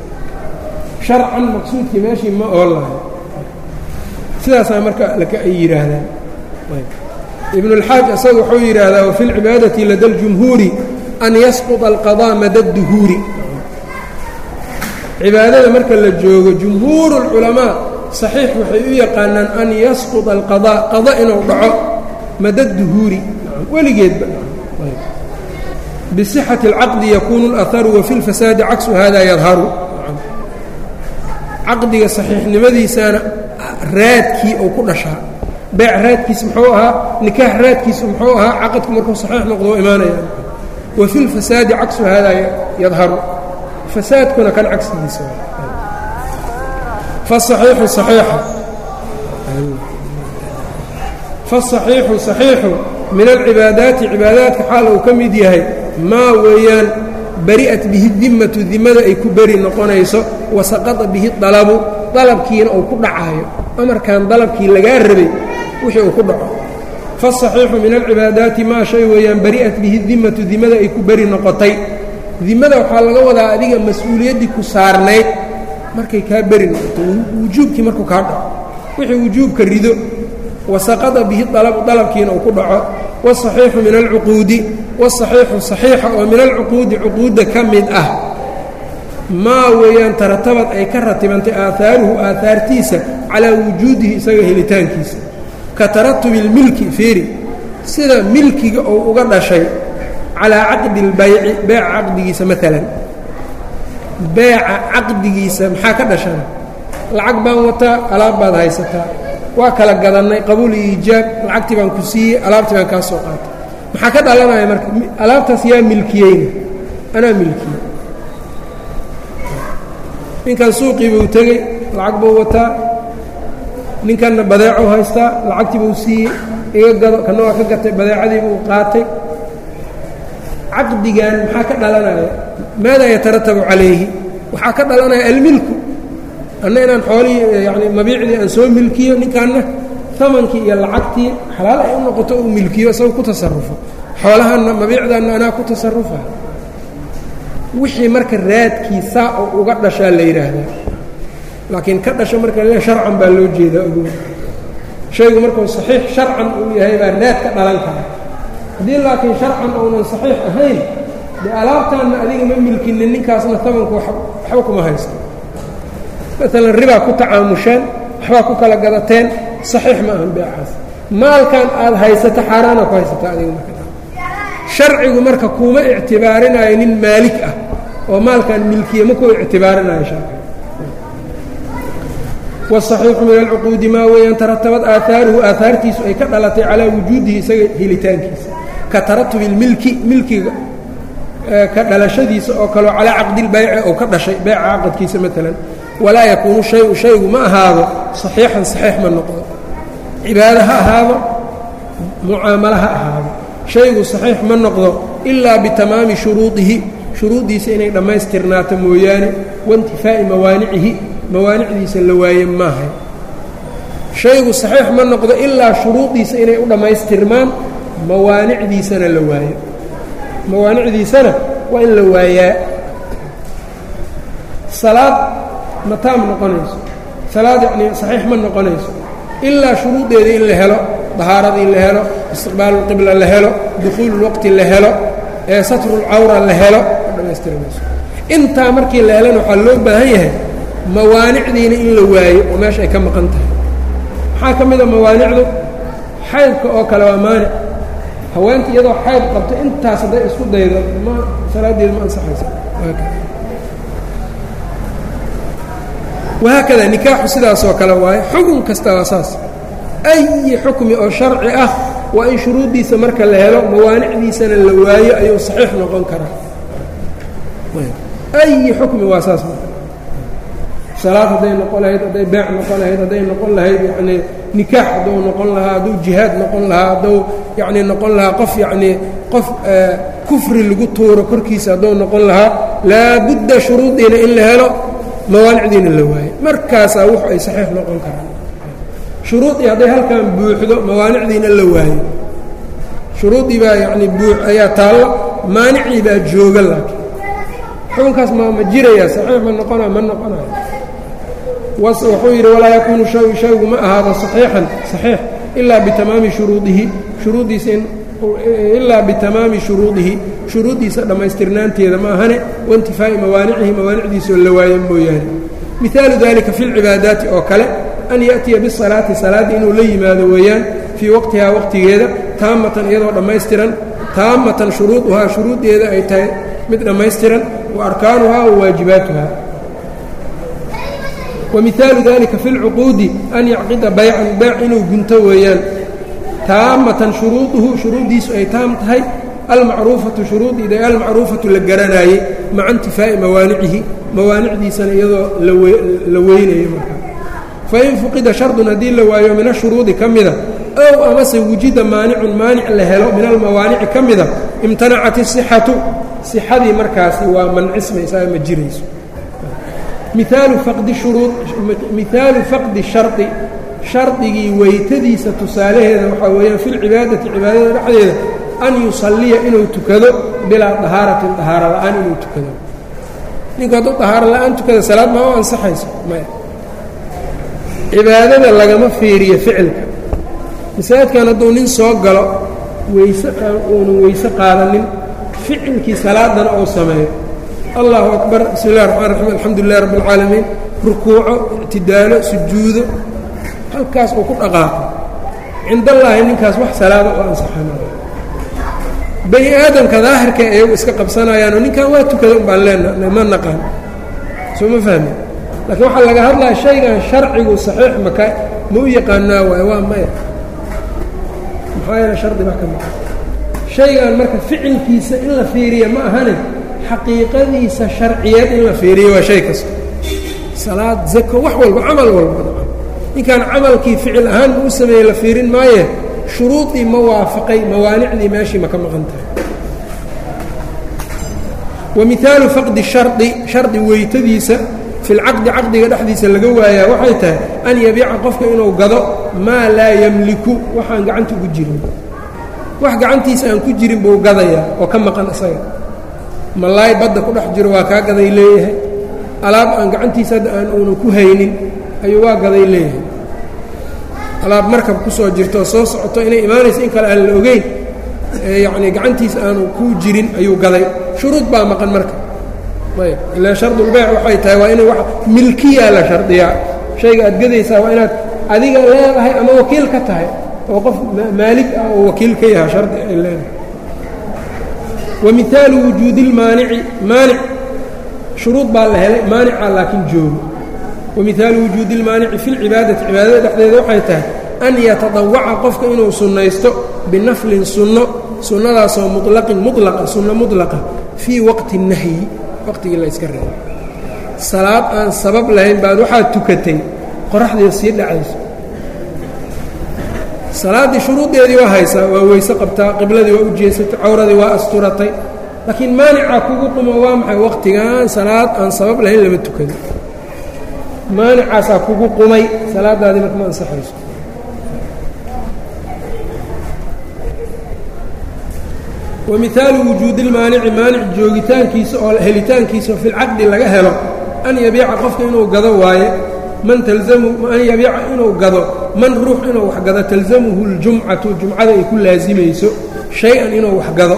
Speaker 1: sharcan maqsuudkii meeshii ma oolahay sidaasaa marka ay yidhaahdaan ibn اlxaaj isaga wuxuu yidhaahdaa wafi اlcibaadati lada اljumhuuri an yasquط alqaضاء mada duhuuri cibaadada marka la joogo jumhuur اlculamaa saxiix waxay u yaqaanaan an yasquda alqadaa qada inuu dhaco mada duhuuri weligeedba bisixati alcaqdi yakuunu alaharu wa fi lfasaadi caksu hada yadharu caqdiga saxiixnimadiisana raadkii uu ku dhashaa beec raadkiis muxuu ahaa nikaax raadkiis muxuu ahaa caqadku markuu saxiix noqdo u imaanaya wa fi lfasaadi caksu hada yadharu fasaadkuna kan cagsigiisa fasaxiixu saxiixa fasaxiixu saxiixu min alcibaadaati cibaadaadka xaal uu ka mid yahay. maa weeyaan bari'at bihi dimmatu dimada ay ku beri noqonayso. wasaqada bihi dalabu dalabkiina uu ku dhacaayo. Amarkan dalabkii lagaa rabay wixii uu ku dhaco. fasaxiixu min alcibaadaati maa shay weeyaan bari'at bihi dimmatu dimada ay ku beri noqotay. Dimada waxaa laga wadaa adiga mas'uuliyaddii ku saarnayd markay kaa beri noqoto wujuubkii markuu kaa dhaco wixii wujuubka rido wasaqada bihi dalabu dalabkiina uu ku dhaco wasaxiixu min alcuquudi wasaxiixu saxiixa oo min alcuquudi cuquudda ka mid ah. Maa weeyaan taratabad ay ka ratibantay aahaaruhu aahaartiisa calaa wujuudihi isaga helitaankiisa. Ka taratubi اlmilki fiiri sida milkiga uu uga dhashay calaa caqdi اlbayci beeca caqdigiisa maalan beeca caqdigiisa maxaa ka dhashana lacag baan wataa alaab baad haysataa. Waa kala gadannay qabuul iyo iijaab lacagtii baan ku siiyey alaabtii baan kaa soo qaatay. Maxaa ka dhalanaya marka? Alaabtaas yaa milkiyeyna anaa milkiye ninkan suuqii buu tegey lacag buu wataa. Ninkanna badeecuu haystaa lacagtii buu siiyey iga gado kanna waa ka gatay badeecadii buu qaatay. Caqdigan maxaa ka dhalanaya maadaa yataratabu calayhi waxaa ka dhalanaya almilku anna inaan xoolihii yani mabiicdii aan soo milkiyo ninkanna amankii iyo lacagtii xalaal ay u noqoto uu milkiyo isaga ku tasarufo xoolahanna mabiicdanna anaa ku tasarufa wixii marka raadkii saa oo uga dhashaa la yidhaahdaa laakiin ka dhasha marka le sharcan baa loo jeedaa ogo shaygu markuu saxiix sharcan uu yahay baa raad ka dhalan kara haddii laakiin sharcan uunan saxiix ahayn dee alaabtaanna adiga ma milkinin ninkaasna tamanku waxba kuma haysto maalan ribaa ku tacaamusheen waxbaa ku kala gadateen saxiix ma ahan beecaas maalkan aad haysato xaaraana ku haysata adiga marka sharcigu marka kuma ictibaarinayo nin maalik ah oo maalkan milkiya ma ku ictibaarinayo sharcigu wالصaxiixu min alcuquudi maa weeyaan taratabad aahaaruhu aahaartiisu ay ka dhalatay calaa wujuudihi isaga helitaankiisa ka taratubi اlmilki milkiga ka dhalashadiisa oo kaleo calaa caqdi lbayci ou ka dhashay beyca caqadkiisa maalan walaa yakuunu shayu shaygu ma ahaado saxiixan saxiix ma noqdo. Cibaado ha ahaado mucaamalo ha ahaado. Shaygu saxiix ma noqdo ilaa bitamaami shuruudihi shuruuddiisa inay dhammaystirnaato mooyaane waintifaa'i mawaanicihi mawaanicdiisa la waaye maahay shaygu saxiix ma noqdo ilaa shuruuddiisa inay u dhammaystirmaan mawaanicdiisana la waayo mawaanicdiisana waa in la waayaa. Salaad ma taam noqonayso. Salaad yacnii saxiix ma noqonayso. Ilaa shuruudeeda in la helo dahaaradii la helo istiqbaaluulqibla la helo dukhuululwaqti la helo ee satrulcawra la helo ma dhammaystiri mayso. Intaa markii la helana waxaa loo baahan yahay mawaanicdiina in la waayo oo meesha ay ka maqan tahay. Maxaa ka mida mawaanicdu xaydka oo kale waa maanic haweenka iyadoo xayd qabto intaas hadday isku daydo ma salaaddeeda ma ansaxaysa wahaakada nikaaxu sidaasoo kale waaye xukun kasta waa saas. Ayi xukmi oo sharci ah waa in shuruuddiisa marka la helo mawaanicdiisana la waayo ayuu saxiix noqon karaa. Ayi xukmi waa saas salaad hadday noqon lahayd hadday beec noqon lahayd hadday noqon lahayd yacnii nikaax hadduu noqon lahaa hadduu jihaad noqon lahaa hadduu yacnii noqon lahaa qof yacnii qof kufri lagu tuuro korkiisa hadduu noqon lahaa laabudda shuruudiina in la helo mawaanicdiina la waayo markaasaa wux ay saxiix noqon karaan. Shuruudii hadday halkan buuxdo mawaanicdiina la waayo shuruudii baa yacni buu ayaa taalla maanicii baa jooga laakiin. Xukunkaas ma ma jirayaa saxiix ma noqonaya ma noqonayo wuxuu yidhi walaa yakuunu shayu shaygu ma ahaado saxiixan saxiix ilaa bitamaami shuruudihi. Shuruuddiisa in ilaa bitamaami shuruudihi shuruuddiisa dhammaystirnaanteeda ma ahane waintifaa'i mawaanicihii mawaanicdiisaoo la waayo mooyaane. Mihaalu dalika fi lcibaadaati oo kale an ya'tiya bisalaati salaaddii inuu la yimaado weeyaan fii waqtihaa waqtigeeda taamatan iyadoo dhammaystiran taamatan shuruuduhaa shuruuddeeda ay tahay mid dhammaystiran wa arkaanuhaa wa waajibaatuhaa wamihaalu dalika fi lcuquudi an yacqida baycan beyc inuu gunto weeyaan taamatan shuruuduhu shuruuddiisu ay taam tahay almacruufatu shuruudiida almacruufatu la garanaayey maca intifaa'i mawaanicihi mawaanicdiisana iyadoo la weynayo markaa fain fuqida shardun haddii la waayo min ashuruudi ka mida ow amase wujida maanicun maanic la helo min almawaanici ka mida imtanacat isixatu sixadii markaasi waa mancismaysaa ma jirayso mihaalu faqdi shardi shardigii weytadiisa tusaalaheeda waxaa weeyaan fi lcibaadati cibaadada dhexdeeda an yusalliya inuu tukado bilaa dahaaratin dahaaro la'aan inuu tukado. Ninku hadduu dahaaro la'aan tukada salaad ma u ansaxayso maya. Cibaadada lagama fiiriyo ficilka. Masaajidkan hadduu nin soo galo weyse uunan weyse qaadanin ficilkii salaadana uu sameeyo allahu akbar. Bismi illahi raxmaan raxiim alxamdulilahi rabbi اlcaalamiin rukuuco ictidaalo sujuudo. Halkaas uu ku dhaqaaqo. Cindallaahi ninkaas wax salaada u ansaxanaayo bani aadamka daahirka iyagu iska qabsanayaanoo ninkan waa tukada un baan ma naqaan. Soo ma fahmi? Laakiin waxaa laga hadlaya shaygan sharcigu saxiix maka ma u yaqaanaa waay waa maya. Maxaa yeele shardi ba ka maqan ah. shaygan marka ficilkiisa in la fiiriya ma ahane xaqiiqadiisa sharciyeed in la fiiriyo waa shay kasta. Salaad zako wax walba camal walba. Ninkaan camalkii ficil ahaan ma u sameeyey la fiirin maaye shuruudii ma waafaqay mawaanicdii meeshii ma ka maqan tahay. Wa mihaalu faqdi shardi shardi weytadiisa fi lcaqdi caqdiga dhexdiisa laga waayaa waxay tahay an yabiica qofka inuu gado maa laa yamliku waxaan gacanta ugu jirin. Wax gacantiisa aan ku jirin buu gadayaa oo ka maqan isaga malaay badda ku dhex jiro waa kaa gaday leeyahay. Alaab aan gacantiisa hadda aan uunan ku haynin ayuu waa gaday leeyahay. Alaab markab ku soo jirto oo soo socoto inay imaanayso in kale aan la ogeyn yacnii gacantiisa aanu ku jirin ayuu gaday. Shuruud baa maqan marka. Ayb ilaa shardulbeyc waxay tahay waa inay milkiyaa la shardiyaa. Shayga aad gadaysaa waa inaad adiga leedahay ama wakiil ka tahay oo qof maalig ah oo wakiil ka yaha shardi ay leedahay wamihaalu wujuudi اlmaanici maanic shuruud baa la helay maanicaa laakiin joogo wamihaalu wujuudi اlmaanici fi lcibaadati cibaadada dhexdeeda waxay tahay an yatadawaca qofka inuu sunnaysto binaflin sunno sunnadaasoo mulaqin mulaqa sunno mulaqa fii waqti nahyi waqtigii la yska reebo salaad aan sabab lahayn baad waxaad tukatay qoraxdii sii dhacayso salaaddii shuruuddeedii waa haysaa waa weyse qabtaa qibladii waa u jeesatay cawradii waa asturatay. Laakiin maanicaa kugu qumo waa maxay waqtigan salaad aan sabab lahayn lama tukado maanicaasaa kugu qumay salaaddaadii marka ma ansaxayso. Wa mihaalu wujuudi lmaanici maanic joogitaankiisa oo helitaankiisa oo filcaqdi laga helo. An yabiica qofka inuu gado waaye. Man talzamu an yabiica inuu gado man ruux inuu wax gado talzamuhu اljumcatu jumcada ay ku laasimayso shay-an inuu wax gado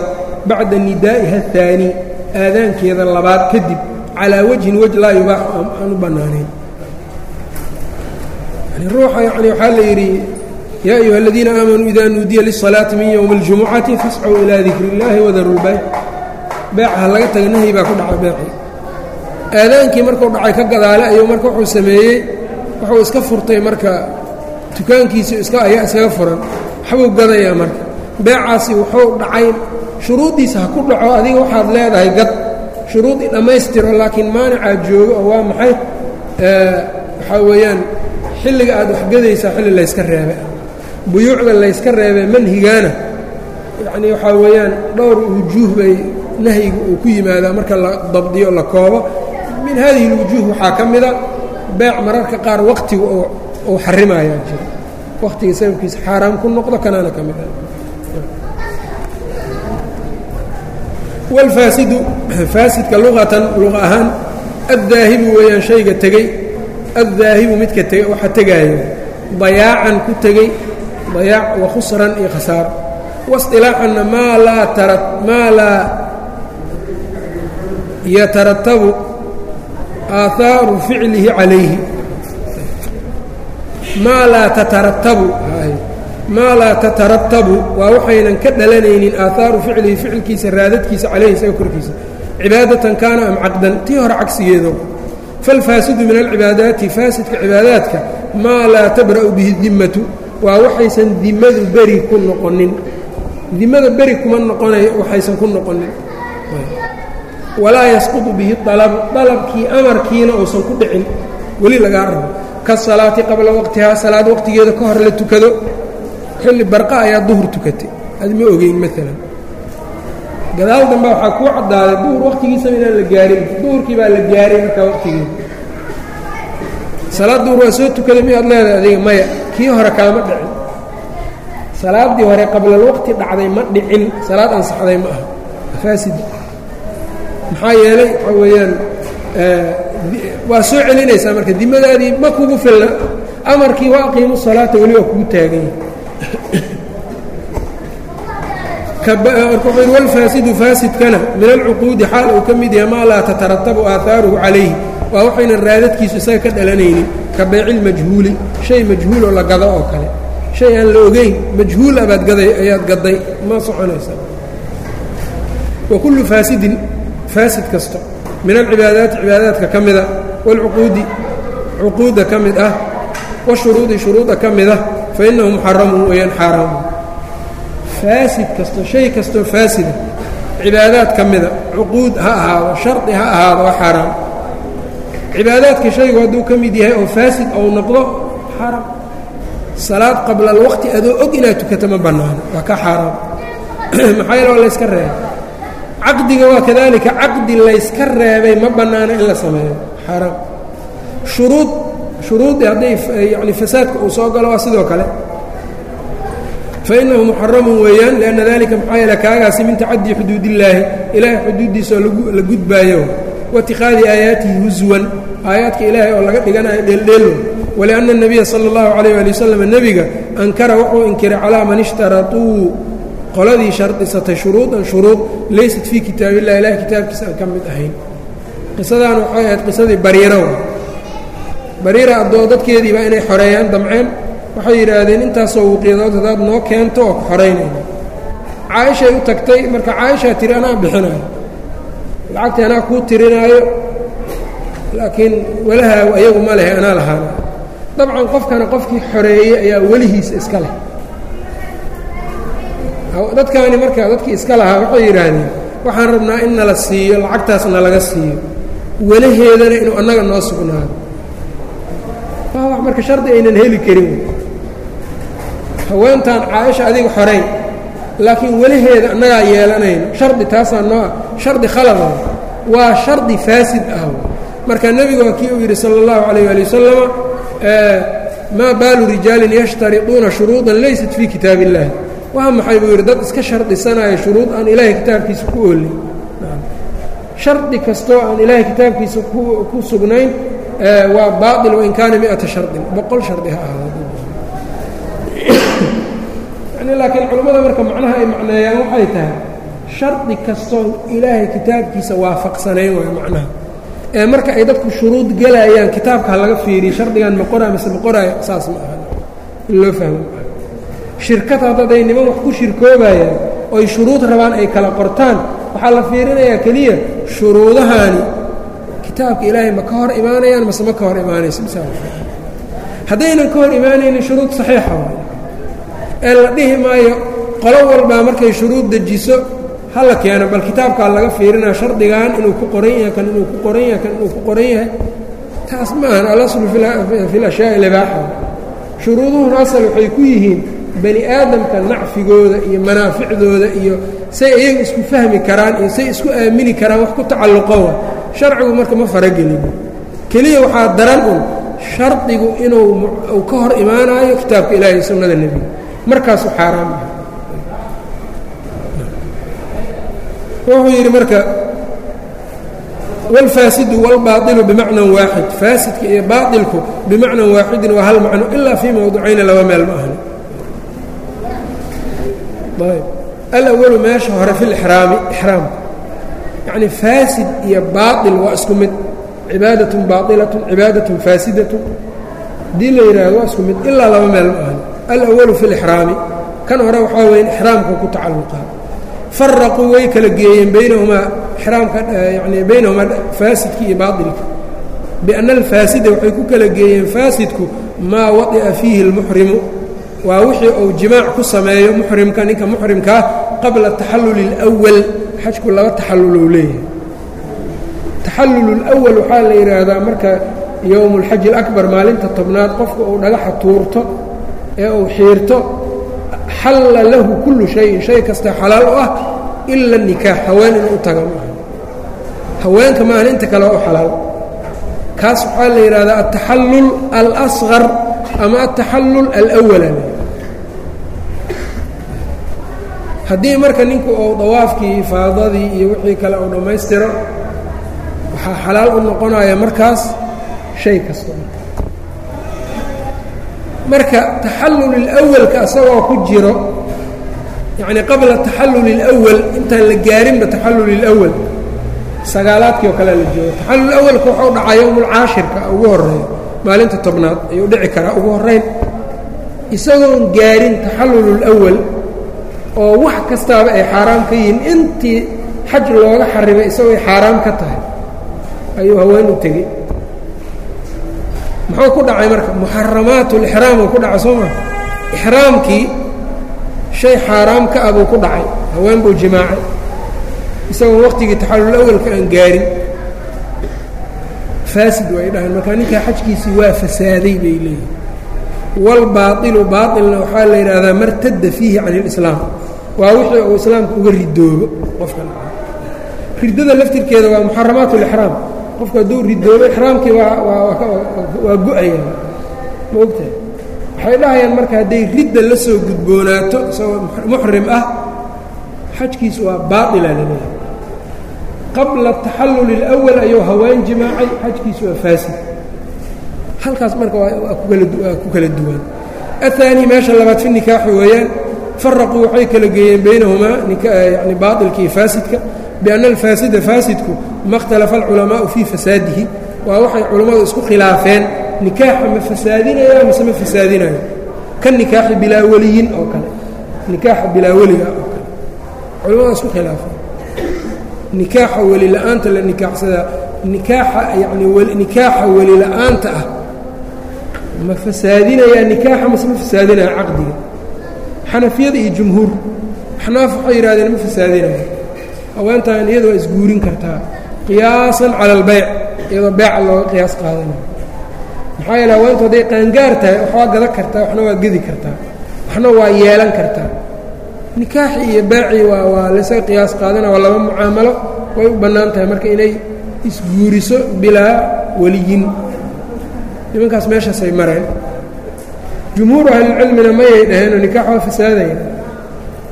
Speaker 1: bacda nidaa'iha aلثaani aadaankeeda labaad kadib calaa wajhin wej laa yubaax aan u bannaanayn ruuxa yani waxaa la yidhi yaa ayuha aladiina aamanuu ida nuudiya liلصalaaةi min ywmi اljumucati fascuu ilaa dikri اllahi wadaru lbayc beecaha laga taga nahyi baa ku dhaca beecii aadaankii markuu dhacay ka gadaale ayuu marka wuxuu sameeyey wuxuu iska furtay marka dukaankiisi ayaa iskaga furan. Waxbuu gadayaa marka. Beecaasi wuxuu dhacay shuruuddiisa ha ku dhaco adiga waxaad leedahay gad. Shuruudii dhammaystiro laakiin maanicaa joogo oo waa maxay? Waxaa weeyaan xilliga aad waxgadaysaa xilli layska reebe. Buyuucda layska reebee manhigaana yacnii waxaa weeyaan dhowr wujuuh bay nahyiga uu ku yimaadaa marka la dabdiyo la koobo. Min hadihi اlwujuuh waxaa ka mida beec mararka qaar waktiga uu xarimayaa jiro waktiga sababkiisa xaaraam ku noqdo kanaana ka mid ah. Wاlfaasidu faasidka luqatan luqa ahaan addaahibu weeyaan shayga tegey addaahibu midka tege waxa tegaayo dayaacan ku tegey dayaac wa khusran iyo khasaaro wasilaaxanna maa laa tara maa laa yataratabu aahaaru ficlihi calayhi maa laa tataratabu maa laa tataratabu waa waxaynan ka dhalanaynin aahaaru ficlihi ficilkiisa raadadkiisa calayhi isaga korkiisa. Cibaadatan kaana am caqdan. Tii hore cagsigeedo. Falfaasidu min alcibaadaati faasidka cibaadaadka. Maa laa tabra'u bihi dimmatu waa waxaysan dimadu beri ku noqonin. Dimada beri kuma noqonayo waxaysan ku noqonin. Walaa yasqudu bihi alabu dalabkii amarkiina uusan ku dhicin. Weli lagaa rabo kasalaati qabla waqtihaa salaad waqtigeeda ka hor la tukado xilli barqa ayaa duhur tukatay. Ad ma ogeyn maalan gadaal dambe waxaa kuu caddaaday duhur waqtigiisaba inaan la gaarin. Duhurkii baa la gaaray markaa waqtigeeda salaad duhur waa soo tukaday miyaad leedahay adiga maya? Kii hore kaama dhicin. Salaaddii hore qablalwaqti dhacday ma dhicin salaad ansaxday ma aha. Faasid. Maxaa yeelay waxaa weeyaan waa soo celinaysaa marka dimadaadii ma kugu filna. Amarkii waa aqiimu salaata weli waa kugu taagan yahay wlfaasidu faasidkana min alcuquudi xaal uu ka mid yahay maa laa tataratabu aahaaruhu calayhi. Waa waxaynan raadadkiisu isaga ka dhalanaynin ka baycilmajhuuli shay majhuuloo la gado oo kale. Shay aan la ogeyn majhuul abaad gaday ayaad gaday ma soconaysa. Wa kullu faasidin faasid kasto min alcibaadaati cibaadaadka ka mida wاlcuquudi cuquudda ka mid ah washuruudi shuruuda ka mid ah fa innahu muxaramun weyaan xaaraamu faasid kasto shay kastoo faasida cibaadaad ka mida cuquud ha ahaado shardi ha ahaado waa xaaraam cibaadaadka shaygu hadduu ka mid yahay oo faasid ou noqdo xaaraam salaad qabla alwaqti adoo og inaad tukato ma bannaano waa ka xaaraam maxaa yeele waa layska reebay caqdiga waa kadalika caqdi layska reebay ma bannaana in la sameeyo. Xaaraam shuruud shuruudi hadday eh, yani fasaadka uu soo galo waa sidoo kale. Fainahu muxaramun weeyaan lianna dalika maxaa yeele kaagaasi min tacadii xuduud illaahi ilaahay xuduuddiisa oo la gudbaayo. Waitikaadi aayaatihi huswan aayaadka ilaahay oo laga dhiganayo dheeldheelo walianna اnabiya sala اllahu alayh ali wasalam nebiga ankara wuxuu inkiray calaa man ishtaratuu qoladii shardisatay shuruudan shuruud laysat fii kitaab illah ilahay kitaabkiisa aan ka mid ahayn. Qisadaan waxay ahayd qisadii bariiro bariira addoo dadkeediiba inay xoreeyaan damceen. Waxay yidhaahdeen intaasoo wuqiyadood haddaad noo keento oo xoraynayna caaishay u tagtay marka caaishaa tiri anaa bixinaayo. Lacagtii anaa kuu tirinaayo laakiin walaha ayagu ma lehe anaa lahaana. Dabcan qofkana qofkii xoreeyey ayaa welihiisa iska leh dadkaani marka dadkii iska lahaa waxay yidhaahdeen waxaan rabnaa in nala siiyo lacagtaas nalaga siiyo. Welaheedana inuu annaga noo sugnaado marka shardi aynan heli karin. Haweentan caaisha adiga xorayn laakiin welaheeda annagaa yeelanayno shardi taasaa noo ah shardi khalada waa shardi faasid ah. Marka nebigu waa uu yidhi sala اllahu calayh ali wasalama maa baalu rijaalin yashtariduuna shuruudan laysat fii kitaab illahi waa maxay buu yidhi dad iska shardhisanaya shuruud aan ilaahay kitaabkiisa ku oolin shardi kastoo aan ilaahay kitaabkiisa ku sugnayn waa baail wain kaana miata shardin boqol shardi ha ahaado. Yani laakiin culammada marka macnaha ay macneeyaan waxay tahay shardi kastoo ilaahay kitaabkiisa waafaqsanayn waayo macnaha. Ee marka ay dadku shuruud gelayaan kitaabka ha laga fiiriyo shardigan ma qoraa mise ma qoraayo saas ma aha in loo fahmo shirkad haddaday niman wax ku shirkoobayaan oy shuruud rabaan ay kala qortaan waxaa la fiirinayaa keliya shuruudahaani kitaabka ilaahay ma ka hor imaanayaan mase ma ka hor imaanayso haddaynan ka hor imaanaynin shuruud saxiixa waay ee la dhihi maayo qolo walbaa markay shuruud dejiso ha la keeno bal kitaabkaa laga fiirinaya shardigan inuu ku qoran yahay kan inuu ku qoran yahay kan inuu ku qoran yahay taas ma ahan alaslu fi lashyaai libaaxa shuruuduhun asal waxay ku yihiin bani aadamka nacfigooda iyo manaaficdooda iyo say iyaga isku fahmi karaan iyo say isku aamini karaan wax ku tacalluqo wa sharcigu marka ma faragelin keliya waxaa daran un shardigu inuu uu ka hor imaanayo kitaabka ilaahay sunnada nebiga markaasu xaaraam ah wuxuu yidhi marka wاlfaasidu wاlbaailu bimacnan waaxid. Faasidka iyo baailku bimacnan waaxidin waa hal macno ilaa fii mowdicayni laba meel ma ahni alawalu meesha hore fi lixraami ixraamka yacni faasid iyo baail waa isku mid. Cibaadatun baailatun cibaadatun faasidatun haddii la yidhaahdo waa isku mid ilaa laba meel ma ahni alawalu fi lixraami kan hore waxaa weya ixraamka ku tacalluqaa faraquu way kala geeyeen baynahumaa ixraamka yani baynahumaa faasidki iyo baailka bianna alfaasida waxay ku kala geeyeen faasidku maa wadi'a fiihi اlmuxrimu waa wixii uu jimaac ku sameeyo muxrimka ninka muxrimkaa qabla taxalluli اlأwal xajku laba taxallulou leeyahay taxallul اlأwal waxaa la yidhaahdaa marka yowmu اlxaji اlakbar maalinta tobnaad qofka uu dhagaxa tuurto ee uu xiirto xalla lahu kullu shayin shay kasta xalaal u ah ila nikaax haween inuu u taga maaha haweenka maahan inta kale u xalaal kaas waxaa la yidhahdaa altaxallul alasqar ama altaxallul alawala haddii marka ninku uu dawaafkii ifaadadii iyo wixii kale uu dhammaystiro waxaa xalaal u noqonaya markaas shay kasta marka taxallul اlأwalka asagoo ku jiro yacni qabla taxallul اlأwal intaan la gaarinba taxallul اlأwal sagaalaadkii oo kale la joogo taxallul awalka waxau dhacaa yowmulcaashirka ugu horeeyo maalinta tobnaad ayuu dhici karaa ugu horeyn isagoon gaarin taxallul اlأwal oo wax kastaaba ay xaaraam ka yihiin. Intii xaj looga xarimay isagoo ay xaaraam ka tahay ayuu haween u tegey. Muxuu ku dhacay marka? Muxaramaat lixraam uu ku dhacay soo maa ixraamkii shay xaaraam ka ah buu ku dhacay. Haween buu jimaacay. Isagoo waqtigii taxallul awalka aan gaarin. Faasid way dhahaen markaa ninkaa xajkiisii waa fasaaday bay leeyihiin wاlbaailu baailna waxaa la yidhaahdaa martadda fiihi can اlislaam waa wixii uu islaamka uga ridoobo qofka riddada laftirkeeda waa muxaramaat اlixraam qofku hadduu ridoobo ixraamkii waa go-aya ma ogtahay waxay dhahayaan marka hadday ridda la soo gudboonaato isagoo muxrim ah xajkiisu waa baaila laleeyahay qabla taxallul اlأwal ayuu haween jimaacay xajkiisu waa faasid halkaas marka waa ku kala duwan aلثaanي meesha labaad fi nikaaxi weeyaan faraquu waxay kala geeyeen baynahumaa yani baailka iyo faasidka bianna alfaasida faasidku ma ikhtalafa alculamaau fii fasaadihi waa waxay culammadu isku khilaafeen nikaaxa ma fasaadinaya mise ma fasaadinayo ka nikaaxi bilaa weliyin oo kale nikaaxa bilaa weliga oo kale culamada isku khilaafeen nikaaxa welila-aanta la nikaaxsadaa nikaaxa yacnii nikaaxa welila-aanta ah ma fasaadinayaa nikaaxa mise ma fasaadinaya caqdiga xanafiyada iyo jumhuur. Axnaaf waxay yidhahdeen ma fasaadinaya haweentaan iyada waa isguurin kartaa qiyaasan cala albayc iyadoo beeca looga qiyaas qaadanayo maxaa yeele haweentu hadday qaangaar tahay wax waa gadan kartaa waxna waa gedi kartaa waxna waa yeelan kartaa. Nikaaxi iyo beecii waa waa laysaga qiyaas qaadanaya waa laba mucaamalo way u bannaan tahay marka inay isguuriso bilaa weliyin nimankaas meeshaasay mareen jumhuuru ahlilcilmina mayay dhaheenoo nikaax waa fasaadaya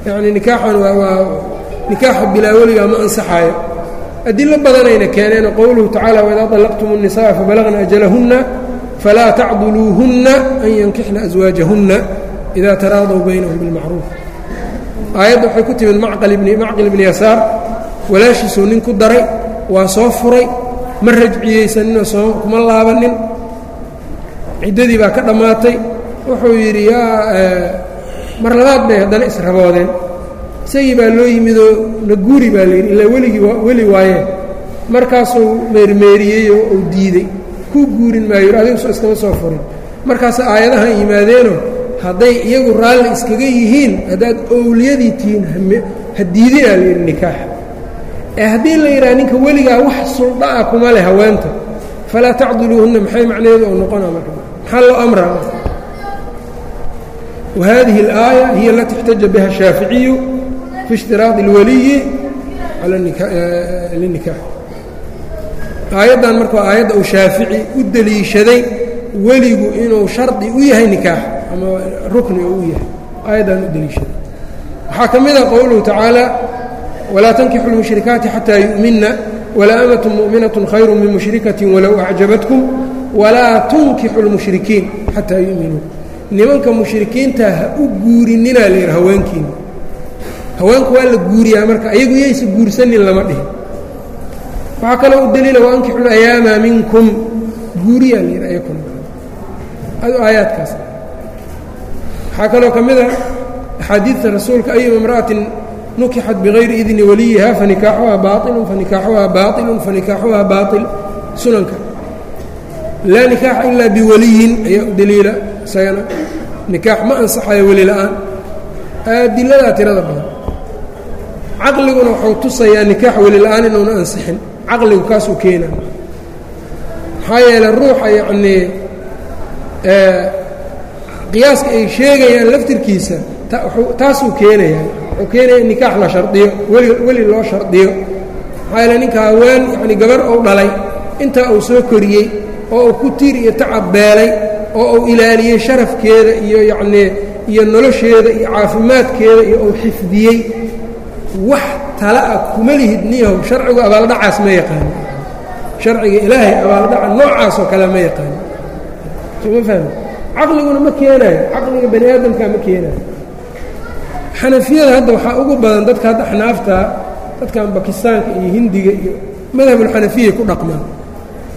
Speaker 1: yacni nikaaxan waa waa nikaaxa bilaa weligaa ma ansaxaayo adilo badanayna keeneen qowluhu tacaala waidaa طalaqtum الnisaءa fabalagna ajalahunna falaa tacduluuhunna an yankixna aswaajahunna ida taraadaw baynahum bilmacruuf aayadda waxay ku timid macqil ibni yasaar walaashiisuu nin ku daray waa soo furay ma rajciyeysaninoo soo kuma laabanin ciddadii baa ka dhammaatay wuxuu yidhi yaa mar labaad bay haddana israboodeen. Isagii baa loo yimidoo na guuri baa layidhi ilaa weligii weli waayee markaasuu meermeeriyey oo uu diidey kuu guurin maayo adigu iskama soo furin. Markaas aayadahan yimaadeenoo hadday iyagu raalli iskaga yihiin haddaad owliyadii tihiin ha diidinaa layidhi nikaaxa. Ee haddii la yidhaha ninka weligaa wax suldha ah kuma leh haweenta falaa tacduluuhunna maxay macnaheedu ou noqona marka? Maxaa loo amraa wahadihi اlaaya hiya alati اxtaja biha الshaaficiyu fi اshtiraaطi اlwaliyi lilnikaax aayaddan marka waa aayadda uu shaafici u deliishaday weligu inuu shardi u yahay nikaax ama rukni oo u yahay aayaddan u deliishaday waxaa ka mid a qowluhu tacaala walaa tankixu lmushrikaati xataa yu'minna walaa amatu mu'minaة khayru min mushrikati walow acjabatkum walaa tunkixu lmushrikiin xataa yu'minuu nimanka mushrikiinta ha u guurininaa layidhi haweenkiina haweenku waa la guuriyaa marka ayagu yaysa guursanin lama dhihin. Waxaa kaloo u daliila waankixu layaama minkum. Guuriyaa layidhi ayakuna adu aayaadkaas. Waxaa kaloo ka mid a axaadiidta rasuulka ayuma imra'atin nukixat bigayri idni waliyiha fanikaaxuhaa baailun fanikaaxuhaa baailun fanikaaxuhaa baail sunanka laa nikaaxa ilaa biwaliyin. Ayaa u daliila isagana nikaax ma ansaxayo weli la'aan. Adiladaa tirada badan. Caqliguna wuxuu tusayaa nikaax weli la'aan inuuna ansixin caqligu kaasuu keenaa. Maxaa yeeley ruuxa yacnii qiyaaska ay sheegayaan laftirkiisa taasuu keenayaa. Wuxuu keenaya nikaax la shardiyo weli weli loo shardiyo. Maxaa yeele ninka haween yacni gabar ou dhalay intaa uu soo koriyey oo uu ku tiir iyo tacab beelay oo uu ilaaliyey sharafkeeda iyo yacnii iyo nolosheeda iyo caafimaadkeeda iyo uu xifdiyey wax tala ah kuma lihid niyahow sharcigu abaaldhacaas ma yaqaano. Sharciga ilaahay abaaldhaca noocaasoo kale ma yaqaano. Soma fahmi caqliguna ma keenaayo. Caqliga bani aadamkaa ma keenaayo. Xanafiyada hadda waxaa ugu badan dadka hadda xanaaftaa dadkan bakistaanka iyo hindiga iyo madhabulxanafiyay ku dhaqmaan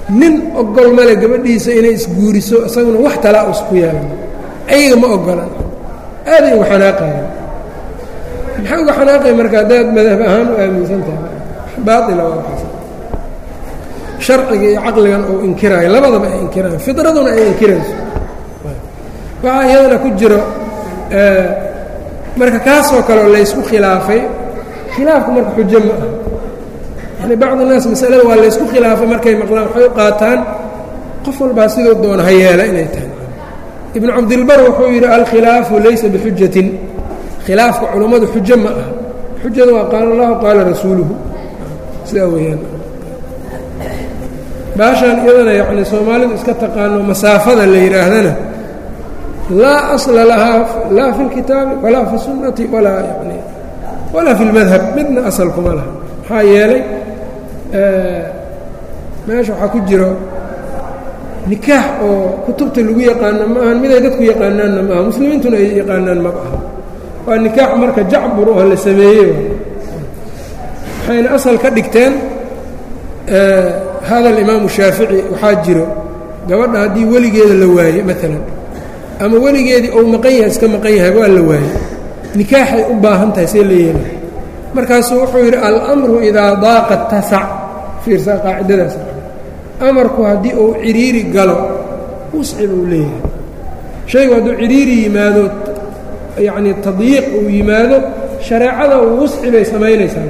Speaker 1: nin ogol male gabadhiisa inay isguuriso isaguna wax talaa isku yeelan ayaga ma ogolan aaday uga xanaaqayan maxay uga xanaaqaya marka haddaad madhab ahaan u aaminsan tahay? Baaila waa waxaas sharciga iyo caqligan uu inkiraayo labadaba ay inkiraayo fidraduna ay inkirayso. Waxaa iyadana ku jiro marka kaasoo kaleo laysku khilaafay khilaafku marka xujo ma ah bacd naas masalada waa laysku khilaafay markay maqlaan waxay u qaataan qof walbaa siduu doona ha yeela inay tahay. Ibnu cabdilbar wuxuu yidhi alkhilaafu laysa bixujatin khilaafka culummadu xujo ma aha. Xujadu waa qaala allahu qaala rasuuluhu. Sidaa weyaan baashaan iyadana yacni soomaalidu iska taqaano masaafada la yidhaahdana laa asla lahaa laa fi lkitaabi walaa fi sunnati walaa yani walaa fi lmadhab midna asal kuma laha. Maxaa yeelay meesha waxaa ku jiro nikaax oo kutubta lagu yaqaano ma ahan miday dadku yaqaanaanna maaha muslimiintuna ay yaqaanaan ma aha. Waa nikaax marka jacbur oo la sameeyey waxayna asal ka dhigteen hada alimaamu shaafici waxaa jiro gabadha haddii weligeeda la waaye maalan ama weligeedii ou maqan yahay iska maqan yahay waa la waaye. Nikaaxay u baahan tahay see la yeela markaasuu wuxuu yidhi alamru idaa daaqa tasac fiirsaa qaacidadaas. Amarku haddii uu cidhiiri galo wusci buu leeyahay. Shaygu hadduu cidhiiri yimaado yacnii tadyiiq uu yimaado shareecada wusci bay samaynaysaa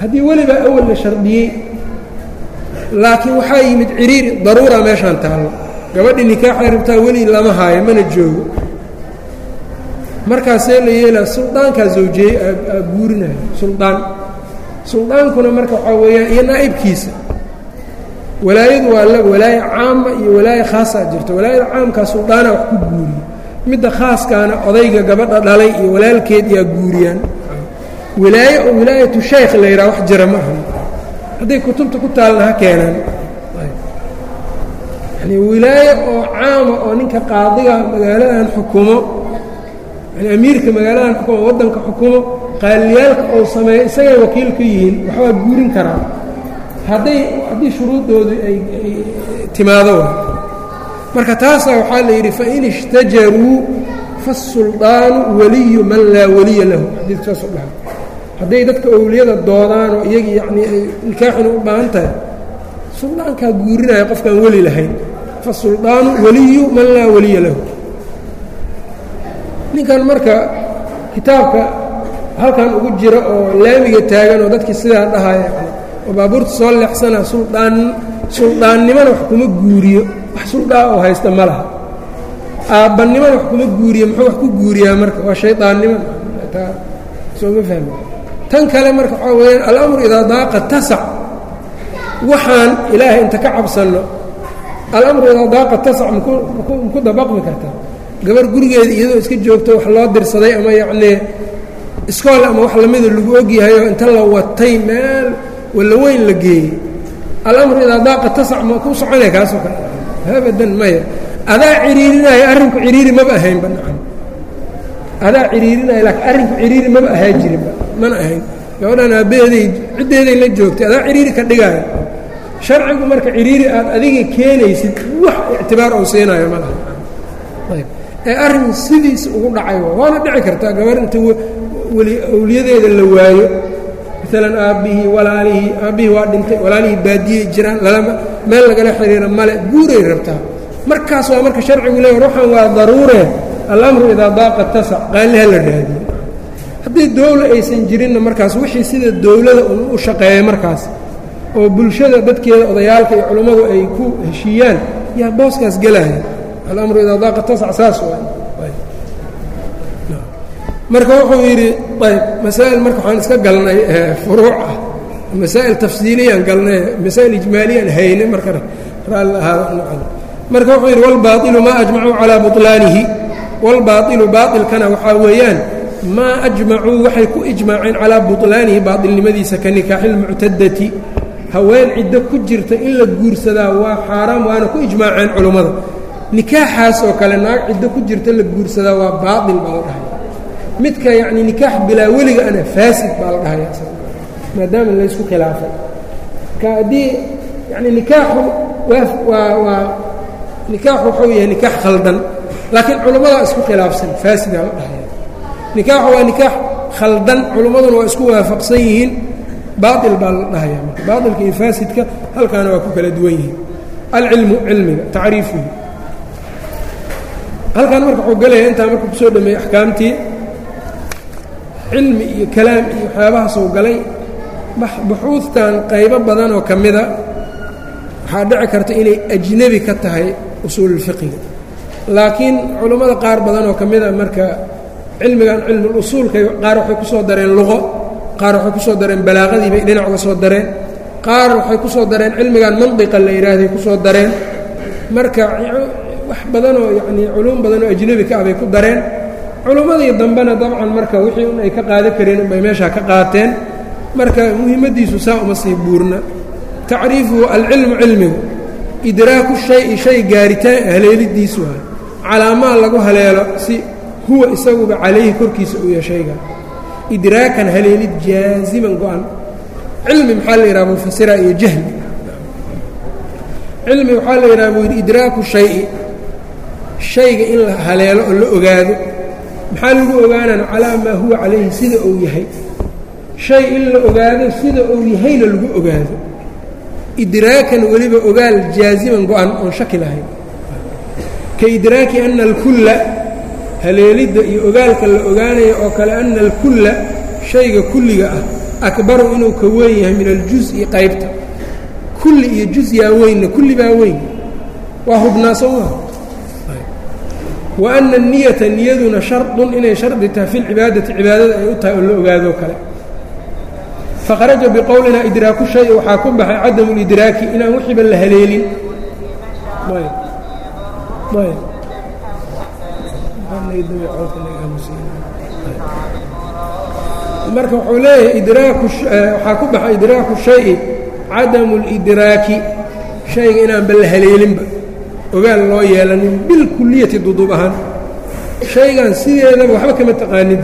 Speaker 1: haddii weliba awal la shardiyey laakiin waxaa yimid cidhiiri daruura meeshaan taallo gabadhii nikaaxay rabtaa weli lama haayo mana joogo. Markaasee la yeelaa suldaankaa zawjeeyey aa guurinayo. Suldaan suldaankuna marka waxaa weeyaan iyo naa'ibkiisa. Walaayadu waa la walaaye caama iyo walaaye khaasaa jirta walaayada caamkaa suldaana wax ku guuriye midda khaaskaana odayga gabadha dhalay iyo walaalkeed yaa guuriyaan. Wilaaye oo wilaayatu shaykh la yidhaha wax jira ma aha. Hadday kutubta ku taalna ha keenaan. Yani wilaaye oo caama oo ninka qaadiga magaaladan xukumo yani amiirka magaaladan xukumo waddanka xukumo qaaliyaalka uu sameeyo isagay wakiil ka yihiin waxbaa guurin karaa. Hadday haddii shuruuddoodu ay timaado. Marka taasaa waxaa la yidhi fain ishtajaruu fasuldaanu waliyu man laa weliya lahu. Xadiiskaas dhaha hadday dadka owliyada doodaan oo iyagii yacnii ay nikaaxuna u baahan tahay suldaankaa guurinaya qofkaan weli lahayn. Fasuldaanu waliyu man laa weliya lahu. Ninkan marka kitaabka halkan ugu jira oo laamiga taagan oo dadkii sidaa dhahaya oo baabuurta soo leexsana suldaan suldaannimana wax kuma guuriyo wax suldhaa oo haysta ma laha. Aabbannimana wax kuma guuriyo muxuu wax ku guuriyaa marka? Waa shaydaannimo. Taa sooma fahmi tan kale marka waxaa weeyaan alamru idaa daaqa tasac. Waxaan ilaahay inta ka cabsanno alamru idaa daaqa tasac maku dabaqmi kartaa. Gabar gurigeeda iyadoo iska joogto wax loo dirsaday ama yacnii iskool ama wax lamida lagu ogyahayoo inta la watay meel walla weyn la geeyey. Alamru idaa daaqa tasac ma ku soconaya kaasoo kale? Abadan maya. Adaa ciriirinaya arrinku ciriiri maba ahaynba nacam. Adaa ciriirinaya laakiin arrinku ciriiri maba ahaa jirinba mana ahayn. Gabadhan aabbaheeday ciddeeday la joogtay. Adaa ciriiri ka dhigaayo. Sharcigu marka ciriiri aad adiga keenaysid wax ictibaar uu siinayo ma laha. Ee arrin sidiisa ugu dhacay waana dhici kartaa gabar inta awliyadeeda la waayo. Maalan aabbihii walaalihii aabbihii waa dhintay walaalihii baadiyey jiraan lalama meel lagala xiriira male guuray rabtaa. Markaas waa marka sharcigu leeya ruuxan waa daruure. Alamru idaa daaqa tasac qaaliha la raadiyo. Haddii dowla aysan jirinna markaas wixii sida dowladda u shaqeeya markaas oo bulshada dadkeeda odayaalka iyo culummadu ay ku heshiiyaan yaa booskaas gelaya alamru idaa daaqa tasac saas marka wuxuu yidhi ayb masaa'il marka waxaan iska galnay furuuc ah masaa'il tafsiiliyaan galnay masaa'il ijmaaliyaan hayne marka raalli ahaa marka wuxuu yidhi wاlbaailu maa ajmacuu calىa buطlaanihi wاlbaailu baailkana waxaa weeyaan maa ajmacuu waxay ku ijmaaceen calaa buطlaanihi baailnimadiisa ka nikaaxi اlmuctadati haween ciddo ku jirta in la guursadaa waa xaaraam waana ku ijmaaceen culummada nikaaxaas oo kale naag ciddo ku jirta la guursadaa waa baail baa la dhahaya midka yacni nikaax bilaa weliga ana faasid baa la dhahaya maadaama laysku khilaafay. Marka haddii yani nikaaxu waa waa nikaaxu wuxuu yahay nikaax khaldan laakiin culimmadaa isku khilaafsan faasidaa la dhahaya nikaaxu waa nikaax khaldan culimmaduna waa isku waafaqsan yihiin baail baa la dhahaya marka baailka iyo faasidka halkaana waa ku kala duwan yihiin. Alcilmu cilmiga tacriifuhu. Halkan marka wuxuu gelaya intaa marka ku soo dhameeyey axkaamtii cilmi iyo kalaam iyo waxyaabahaasuu galay buxuudtan qaybo badan oo ka mida waxaa dhici karta inay ajnebi ka tahay usuululfiqiga laakiin culummada qaar badan oo ka mida marka cilmigan cilmulusuulka qaar waxay ku soo dareen luqo qaar waxay ku soo dareen balaaqadii bay dhinac uga soo dareen qaar waxay ku soo dareen cilmigan mandiqa la yidhaahday ku soo dareen. Marka wax badanoo yacnii culuum badanoo ajnebi ka ah bay ku dareen culummadii dambena dabcan marka wixii un ay ka qaadan kareen unbay meeshaa ka qaateen marka muhimaddiisu saa uma sii buurna. Tacriifuhu alcilmu cilmigu idraaku shayi shay gaaritaan haleelidiisu ah calaamaa lagu haleelo si huwa isaguba calayhi korkiisa yahay shayga idraakan haleelid jaaziman go-an cilmi maxaa la yidhaha mufasira iyo jahli. Cilmi waxaa la yidhaha buu yidhi idraaku shayi shayga in la haleelo oo la ogaado maxaa lagu ogaanana calaa maa huwa calayhi sida uu yahay? Shay in la ogaado sida uu yahayna lagu ogaado. Idraakan weliba ogaal jaaziman go-an oon shaki lahayn. Ka idraaki ana alkulla haleelidda iyo ogaalka la ogaanaya oo kale ana alkulla shayga kulliga ah akbaru inuu ka weyn yahay min aljus-i qaybta. Kulli iyo jus yaa weynna kulli baa weyn. Waa hubnaa soo wa ana niyata niyaduna shardun inay shardi tahay fi lcibaadati cibaadada ay u tahay oo la ogaadoo kale faharaja biqowlina idraaku shay waxaa ku baxay cadamu lidraaki inaan wixiiba la haleelin marka wuxuu leeyahay idraaku waxaa ku baxay idraaku shayi cadamu lidraaki shayga inaanba la haleelinba ogaal loo yeelanin bilkuliyati duduub ahaan shaygan sideedaba waxba kama taqaanid.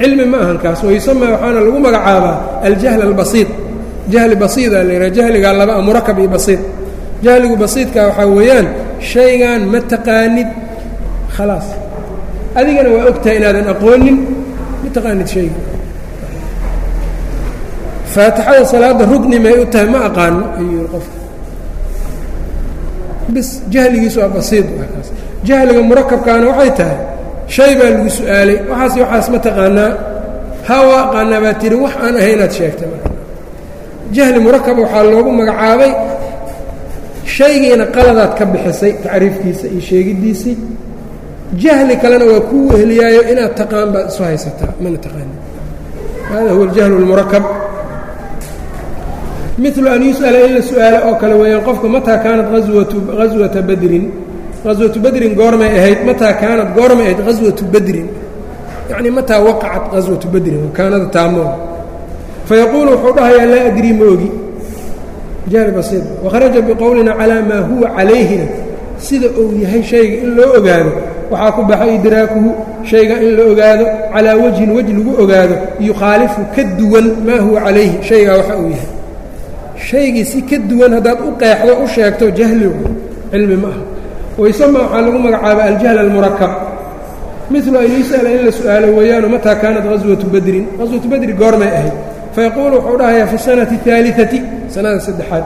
Speaker 1: Cilmi ma ahan kaas wayusamaa waxaana lagu magacaabaa aljahl albasiid. Jahli basiida la yidhaha jahligaa laba a murakab iyo basiid. Jahligu basiidkaa waxaa weeyaan shaygan ma taqaanid. Khalaas. Adigana waa og tahay inaadan aqoonin ma taqaanid shayga. Faatixada salaadda rugni may u tahay ma aqaano ayuu qofka bis jahligiisu waa basiid kaas jahliga murakabkaana waxay tahay shay baa lagu su'aalay waxaas waxaas ma taqaanaa. Haa aqaanaa baa tihi wax aan ahay sheegtay jahli murakaba waxaa loogu magacaabay shaygiina qaladaad ka bixisay tacriifkiisa iyo sheegiddiisii jahli kalena waa kuu weheliyaayo inaad taqaan baad isu haysataa mana taqaani hada huwa aljahlu اlmurakab milu an yus'ala in la su'aalo oo kale weeyaan qofka mataa kaanat awatu ghaswata badrin? Ghaswatu badrin goormay ahayd mataa kaanat goormay ahayd ghaswatu badrin? Yacni mataa waqacat ghaswatu badrin kaanada taamoon. Fayaquulu wuxuu dhahayaa laa adrii ma ogi basiid wakharaja biqowlina calaa maa huwa calayhina. Sida uu yahay shayga in loo ogaado waxaa ku baxay idraakuhu shayga in la ogaado calaa wajhin wej lagu ogaado yukhaalifu ka duwan maa huwa calayhi shaygaa waxa uu yahay shaygii si ka duwan haddaad u qeexdo u sheegto jahligu cilmi ma aha. Waysama waxaa lagu magacaaba aljahl almurakab milu an yus'ala in la su'aalo weeyaano mataa kaanat haswatu badrin. Haswatu badri goormay ahayd. Fayaquulu wuxuu dhahayaa fi sanati aaliati sanada saddexaad.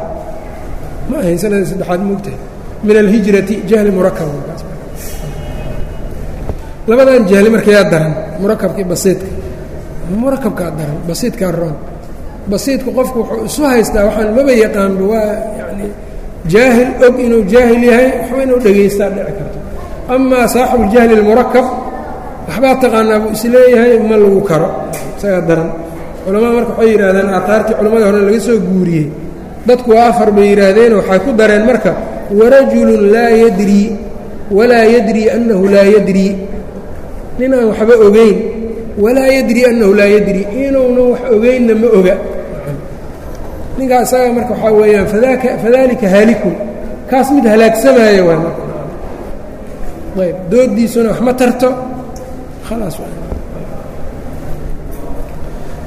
Speaker 1: Ma ahayn sanadii saddexaad moogtahay min alhijrati jahli murakab labadan jahli markayaa daran murakabkii basiidka murakabkaa daran basiidkaa roon basiidku qofku wuxuu isu haystaa waxaan maba yaqaanba waa yani jaahil og inuu jaahil yahay waxba inuu dhegaystaa dhici karto. Amaa saaxibu ljahli اlmurakab waxbaa taqaanaa buu is leeyahay ma lagu karo. Isagaa daran. Culamada marka waxay yidhahdeen aataartii culammadii hore laga soo guuriyey. Dadku waa afar bay yidhaahdeen waxay ku dareen marka warajulun laa yadrii walaa yadrii annahu laa yadrii nin aan waxba ogeyn walaa yadrii annahu laa yadrii inuunan wax ogeynna ma oga ninkaa isaga marka waxaa weeyaan fadaaka fadalika haalikun kaas mid halaagsamaayo waa ayb doodiisuna wax ma tarto? Khalaas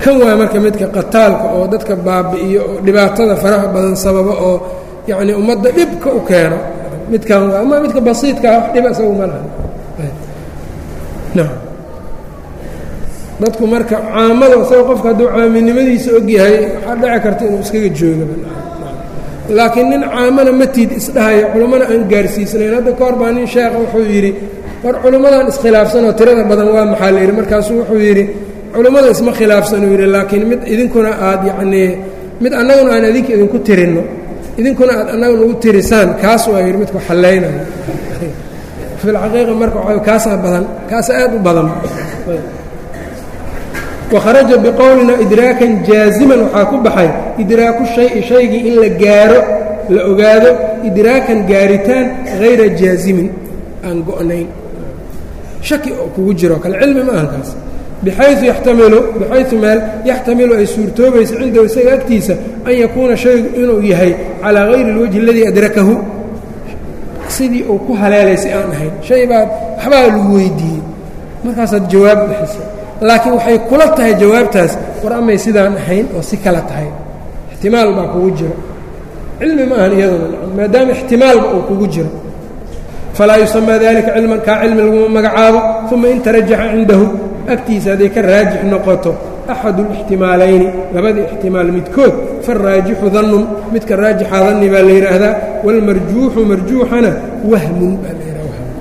Speaker 1: kan waa marka midka qataalka oo dadka baabi'iyo oo dhibaatada faraha badan sababa oo yacni ummadda dhibka u keeno. Midkan waa ama midka basiidkaa wax dhiba isagu ma laha dadku marka caamada isaga qofka hadduu caaminimadiisa og yahay waxaa dhici karta inuu iskaga joogaba laakiin nin caamana matiid isdhahaya culummana aan gaarsiisnayn hadda ka hor baa nin sheekha wuxuu yidhi war culummadan iskhilaafsanoo tirada badan waa maxaa la yidhi? Markaasuu wuxuu yidhi culummada isma khilaafsan uu yidhi. Laakiin mid idinkuna aad yacnii mid annaguna aan idinka idinku tirinno idinkuna aad annaga nagu tirisaan kaas waa yidhi midku xallaynayo. Filxaqiiqa marka kaasaa badan kaasa aad u badan wakharaja biqowlina idraakan jaaziman waxaa ku baxay idraaku shayi shaygii in la gaaro la ogaado idraakan gaaritaan hayra jaazimin aan go'nayn shaki oo kugu jiroo kale cilmi ma ahan kaas yaxtamilu bixayu meel yaxtamilu ay suurtoobayso cindahu isaga agtiisa an yakuuna shaygu inuu yahay calaa hayri اlwajhi aladii adrakahu sidii uu ku haleelay si aan ahayn shay baad waxbaa lagu weydiiyey markaasaad jawaab bixisa laakiin waxay kula tahay jawaabtaas war amay sidaan ahayn oo si kala tahay. Ixtimaal baa kugu jiro. Cilmi ma ahan iyaduna maadaama ixtimaalba uu kugu jiro. Falaa yusamaa dalika cilman kaa cilmi laguma magacaabo uma in tarajaxa cindahu agtiisa hadday ka raajix noqoto axadu lixtimaalayni labadii ixtimaal midkood faraajixu dannun midka raajixa danni baa la yidhaahdaa waalmarjuuxu marjuuxana wahmun baa la yidhahda wahmun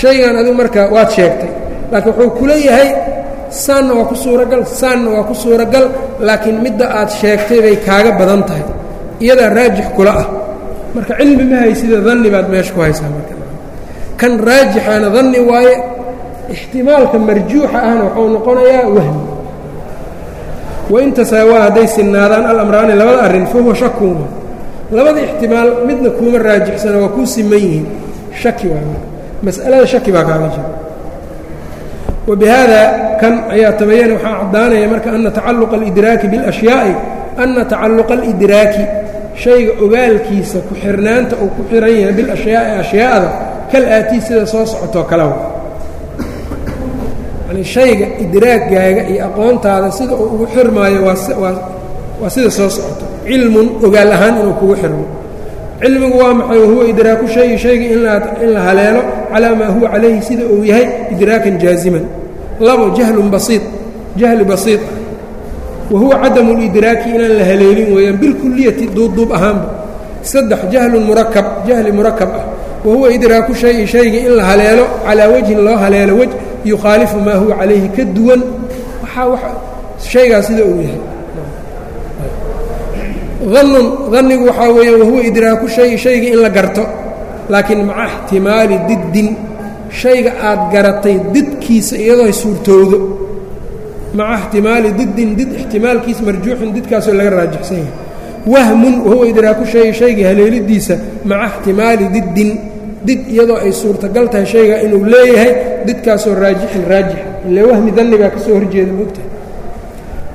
Speaker 1: shaygan adigu marka waad sheegtay laakiin wuxuu ku leeyahay saanna waa ku suuragal saanna waa ku suuragal laakiin midda aad sheegtay bay kaaga badan tahay. Iyadaa raajix kula ah. Marka cilmi ma haysida danni baad meesha ku haysaa marka. Kan raajixaana danni waaye ixtimaalka marjuuxa ahna wuxuu noqonayaa wahmi. Wain tasaawaa hadday sinnaadaan alamraani labada arrin fa huwa shakun labada ixtimaal midna kuuma raajixsana waa kuu siman yihiin. Shaki waay mas'alada shaki baa kaaga jira wbihada kan ayaa tabayana waxaa caddaanaya marka ana tacalluqa alidraaki biاlashyaai ana tacalluqa alidraaki shayga ogaalkiisa ku xirnaanta uu ku xiran yahay bilashyaai ashyaa'da kal aatii sida soo socotoo kalewa yani shayga idraagaaga iyo aqoontaada sida uu ugu xirmaayo waa sida soo socoto. Cilmun ogaal ahaan inuu kugu xirmo. Cilmigu waa maxay? Wahuwa idraaku shayi shayga in la haleelo calaa maa huwa calayhi sida uu yahay idraakan jaaziman labo jahlun basiid jahli basiid wa huwa cadamu lidraaki inaan la haleelin weeyaan bilkuliyati duubduub ahaanba. Saddex jahlun murakab jahli murakab ah. Wa huwa idraaku shayi shayga in la haleelo calaa wajhin loo haleelo wej yukhaalifu maa huwa calayhi ka duwan. Waxaa shaygaa sida uu yahay. Dannun dannigu waxaa weeye wahuwa idraaku shayi shayga in la garto. Laakiin maca ixtimaali diddin shayga aad garatay didkiisa iyadoo suurtowdo maca ixtimaali didin did ixtimaalkiis marjuuxin didkaasoo laga raajixsan yahay. Wahmun wahuwa idraaku shayi shayga haleelidiisa maca ixtimaali diddin did iyadoo ay suurtagal tahay shayga inuu leeyahay didkaasoo raajixin raajix. Ile wahmi danni baa ka horjeeda mogtahay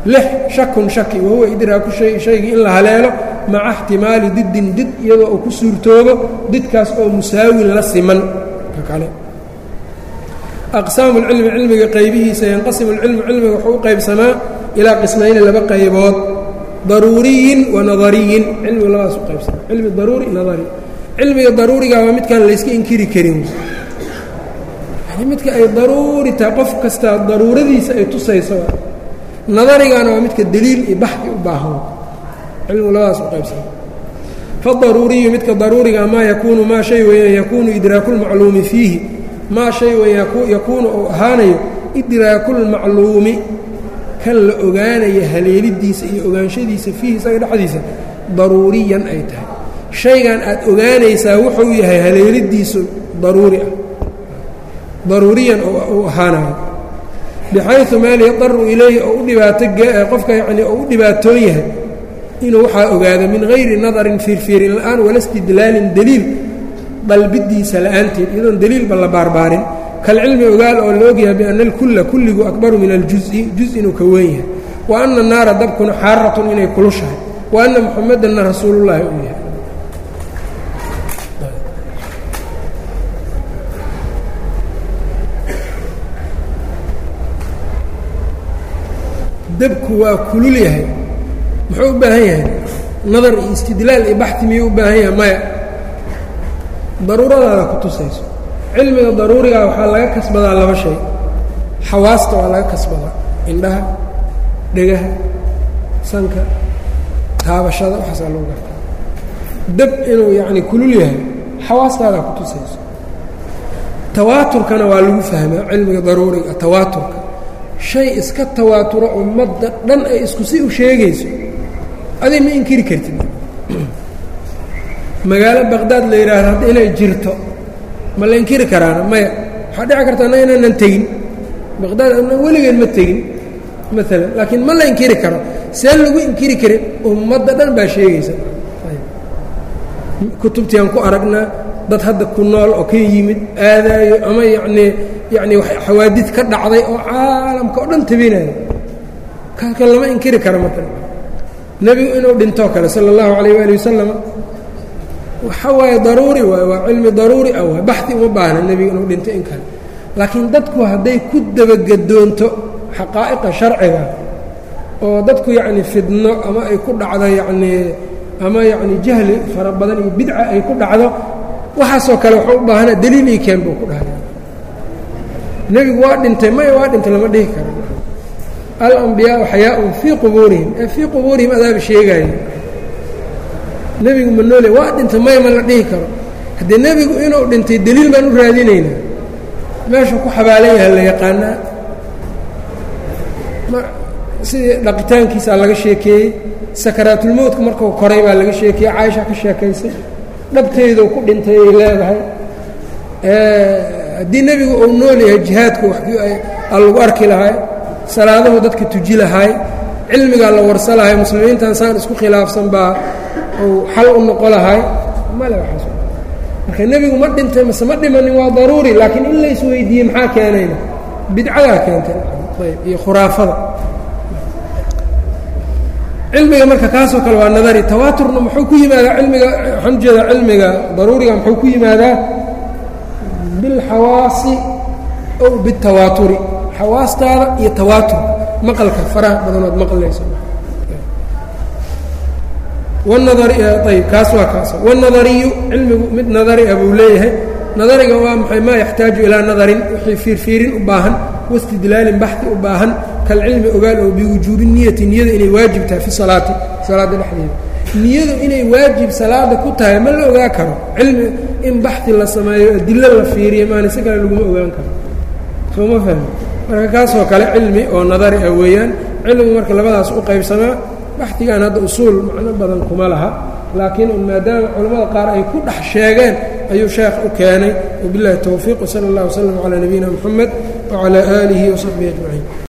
Speaker 1: lix shakun shaki wahuwa idraaku shayi shaygii in la haleelo maca ixtimaali diddin did iyadoo uu ku suurtoobo didkaas oo musaawin la siman. Ka kale aqsaamu lcilmi cilmiga qaybihiisa yanqasimu lcilmu cilmiga wuxuu u qaybsamaa ilaa qismayni laba qaybood. Daruuriyin wa nadariyin. Cilmigu labadaas u qaybsamaa cilmi daruuri nadari. Cilmiga daruuriga waa midkaan layska inkiri karin. Yani midka ay daruuri tahay qof kastaa daruuradiisa ay tusayso nadarigana waa midka deliil iyo baxdi u baahan. Cilmigu labadaas u qaybsamaa fadaruuriyu midka daruuriga maa yakuunu maa shay weeyaan yakuunu idraaku lmacluumi fiihi maa shay yakuunu uu ahaanayo idraakulmacluumi kan la ogaanaya haleelidiisa iyo ogaanshadiisa fiihi isaga dhexdiisa daruuriyan ay tahay. Shaygan aad ogaanaysaa wuxuu yahay haleelidiisu daruuri ah. Daruuriyan uu ahaanayo. Bixayu meel yadaru ilayhi oo u dhibaato qofka yacnii oo u dhibaatoon yahay inuu waxaa ogaado min hayri nadarin fiirfiirin la'aan wala istidlaalin deliil dalbidiisa la'aanteed iyadoon deliilba la baarbaarin. Kalcilmi ogaal oo la ogyahay biana alkulla kulligu akbaru min aljuzi juz inuu ka weyn yahay. Wa ana naara dabkuna xaaratun inay kulushahay. Wa anna muxamadanna rasuulullaahi uu yahay. Dabku waa kulul yahay. Muxuu u baahan yahay? Nadar iyo istidlaal iyo baxi miyuu u baahan yahay? Maya daruuradaada ku tusayso. Cilmiga daruurigaa waxaa laga kasbadaa laba shay. Xawaasta waa laga kasbadaa. Indhaha dhegaha sanka taabashada waxaasaa lagu gartaa. Dab inuu yacni kulul yahay xawaastaadaa ku tusayso. Tawaaturkana waa lagu fahmaa cilmiga daruuriga tawaaturka. Shay iska tawaaturo ummadda dhan ay isku si u sheegayso. Adig ma inkiri kartid magaalo baqdaad la yidhaahdo hadda inay jirto. Ma la inkiri karaana maya. Waxaa dhici karta anna inaanan tegin. Baqdaad ana weligeen ma tegin maalan laakiin ma la inkiri karo. See lagu inkiri karin ummadda dhan baa sheegaysa. Kutubtiaan ku aragnaa dad hadda ku nool oo ka yimid aadaayo ama yacnii yacnii xawaadid ka dhacday oo caalamka oo dhan tabinayo kakan lama inkiri karo marka nebigu inuu dhintoo kale sala allahu calayh waali wasalam waxa waaye daruuri waay waa cilmi daruuri ah waay baxdi uma baahna nebiga inuu dhinto in kale laakiin dadku hadday ku dabagedoonto xaqaa'iqa sharciga oo dadku yacni fidno ama ay ku dhacdo yacnii ama yacni jahli fara badan iyo bidca ay ku dhacdo waxaasoo kale waxuu u baahanaa daliil ii keen buu ku dhahda nebigu waa dhintay maya waa dhintay lama dhihi karo alambiyaau xayaaun fii qubuurihim ee fii qubuurihim adaaba sheegaayo nebigu ma noole waa dhintay maya ma la dhihi karo. Haddii nebigu inuu dhintay deliil baan u raadinaynaa. Meeshuu ku xabaalan yahay la yaqaanaa. Sidii dhaqitaankiisaa laga sheekeeyey sakaraatulmowtka markuu koray baa laga sheekeeyey caaisha ka sheekaysay. Dhabteedu ku dhintay ay leedahay. Haddii nebigu uu nool yahay jihaadku a lagu arki lahay salaaduhu dadka tuji lahay cilmigaa la warsa lahay muslimiintan saan isku khilaafsan baa uu xal u noqo lahay? Male waxaas marka nebigu ma dhintay mase ma dhimanin waa daruuri laakiin in la isweydiiyey maxaa keenayna bidcadaa keentay. Ayb iyo khuraafada. Cilmiga marka kaasoo kale waa nadari. Tawaaturna muxuu ku yimaadaa cilmiga waxaan u jeedaa cilmiga daruuriga muxuu ku yimaadaa bilxawaasi ow bitawaaturi xawaastaada iyo tawaatur. Maqalka faraha badanood maqlayso ayb kaas waa kaas. Wاnadariyu cilmigu mid nadari ah buu leeyahay. Nadariga waa maxay? Maa yaxtaaju ilaa nadarin wixii fiirfiirin u baahan wastidlaalin baxdi u baahan kalcilmi ogaal oo biwujuubi niyati niyada inay waajib tahay fi salaati salaada dhexdeeda. Niyadu inay waajib salaada ku tahay ma la ogaa karo. Cilmi in baxdi la sameeyo adilo la fiiriyo maana si kale laguma ogaan karo. Sooma fahmi? Marka kaasoo kale cilmi oo nadari ah weeyaan cilmigu marka labadaas u qaybsamaa baxtigan hadda usuul macno badan kuma laha laakiin maadaama culimmada qaar ay ku dhex sheegeen ayuu sheekh u keenay. Wabiاllahi towfiiq wsala اllah wslam calaa nabiyina mxamed wcalaa aalihi wasaxbihi ajmaciin.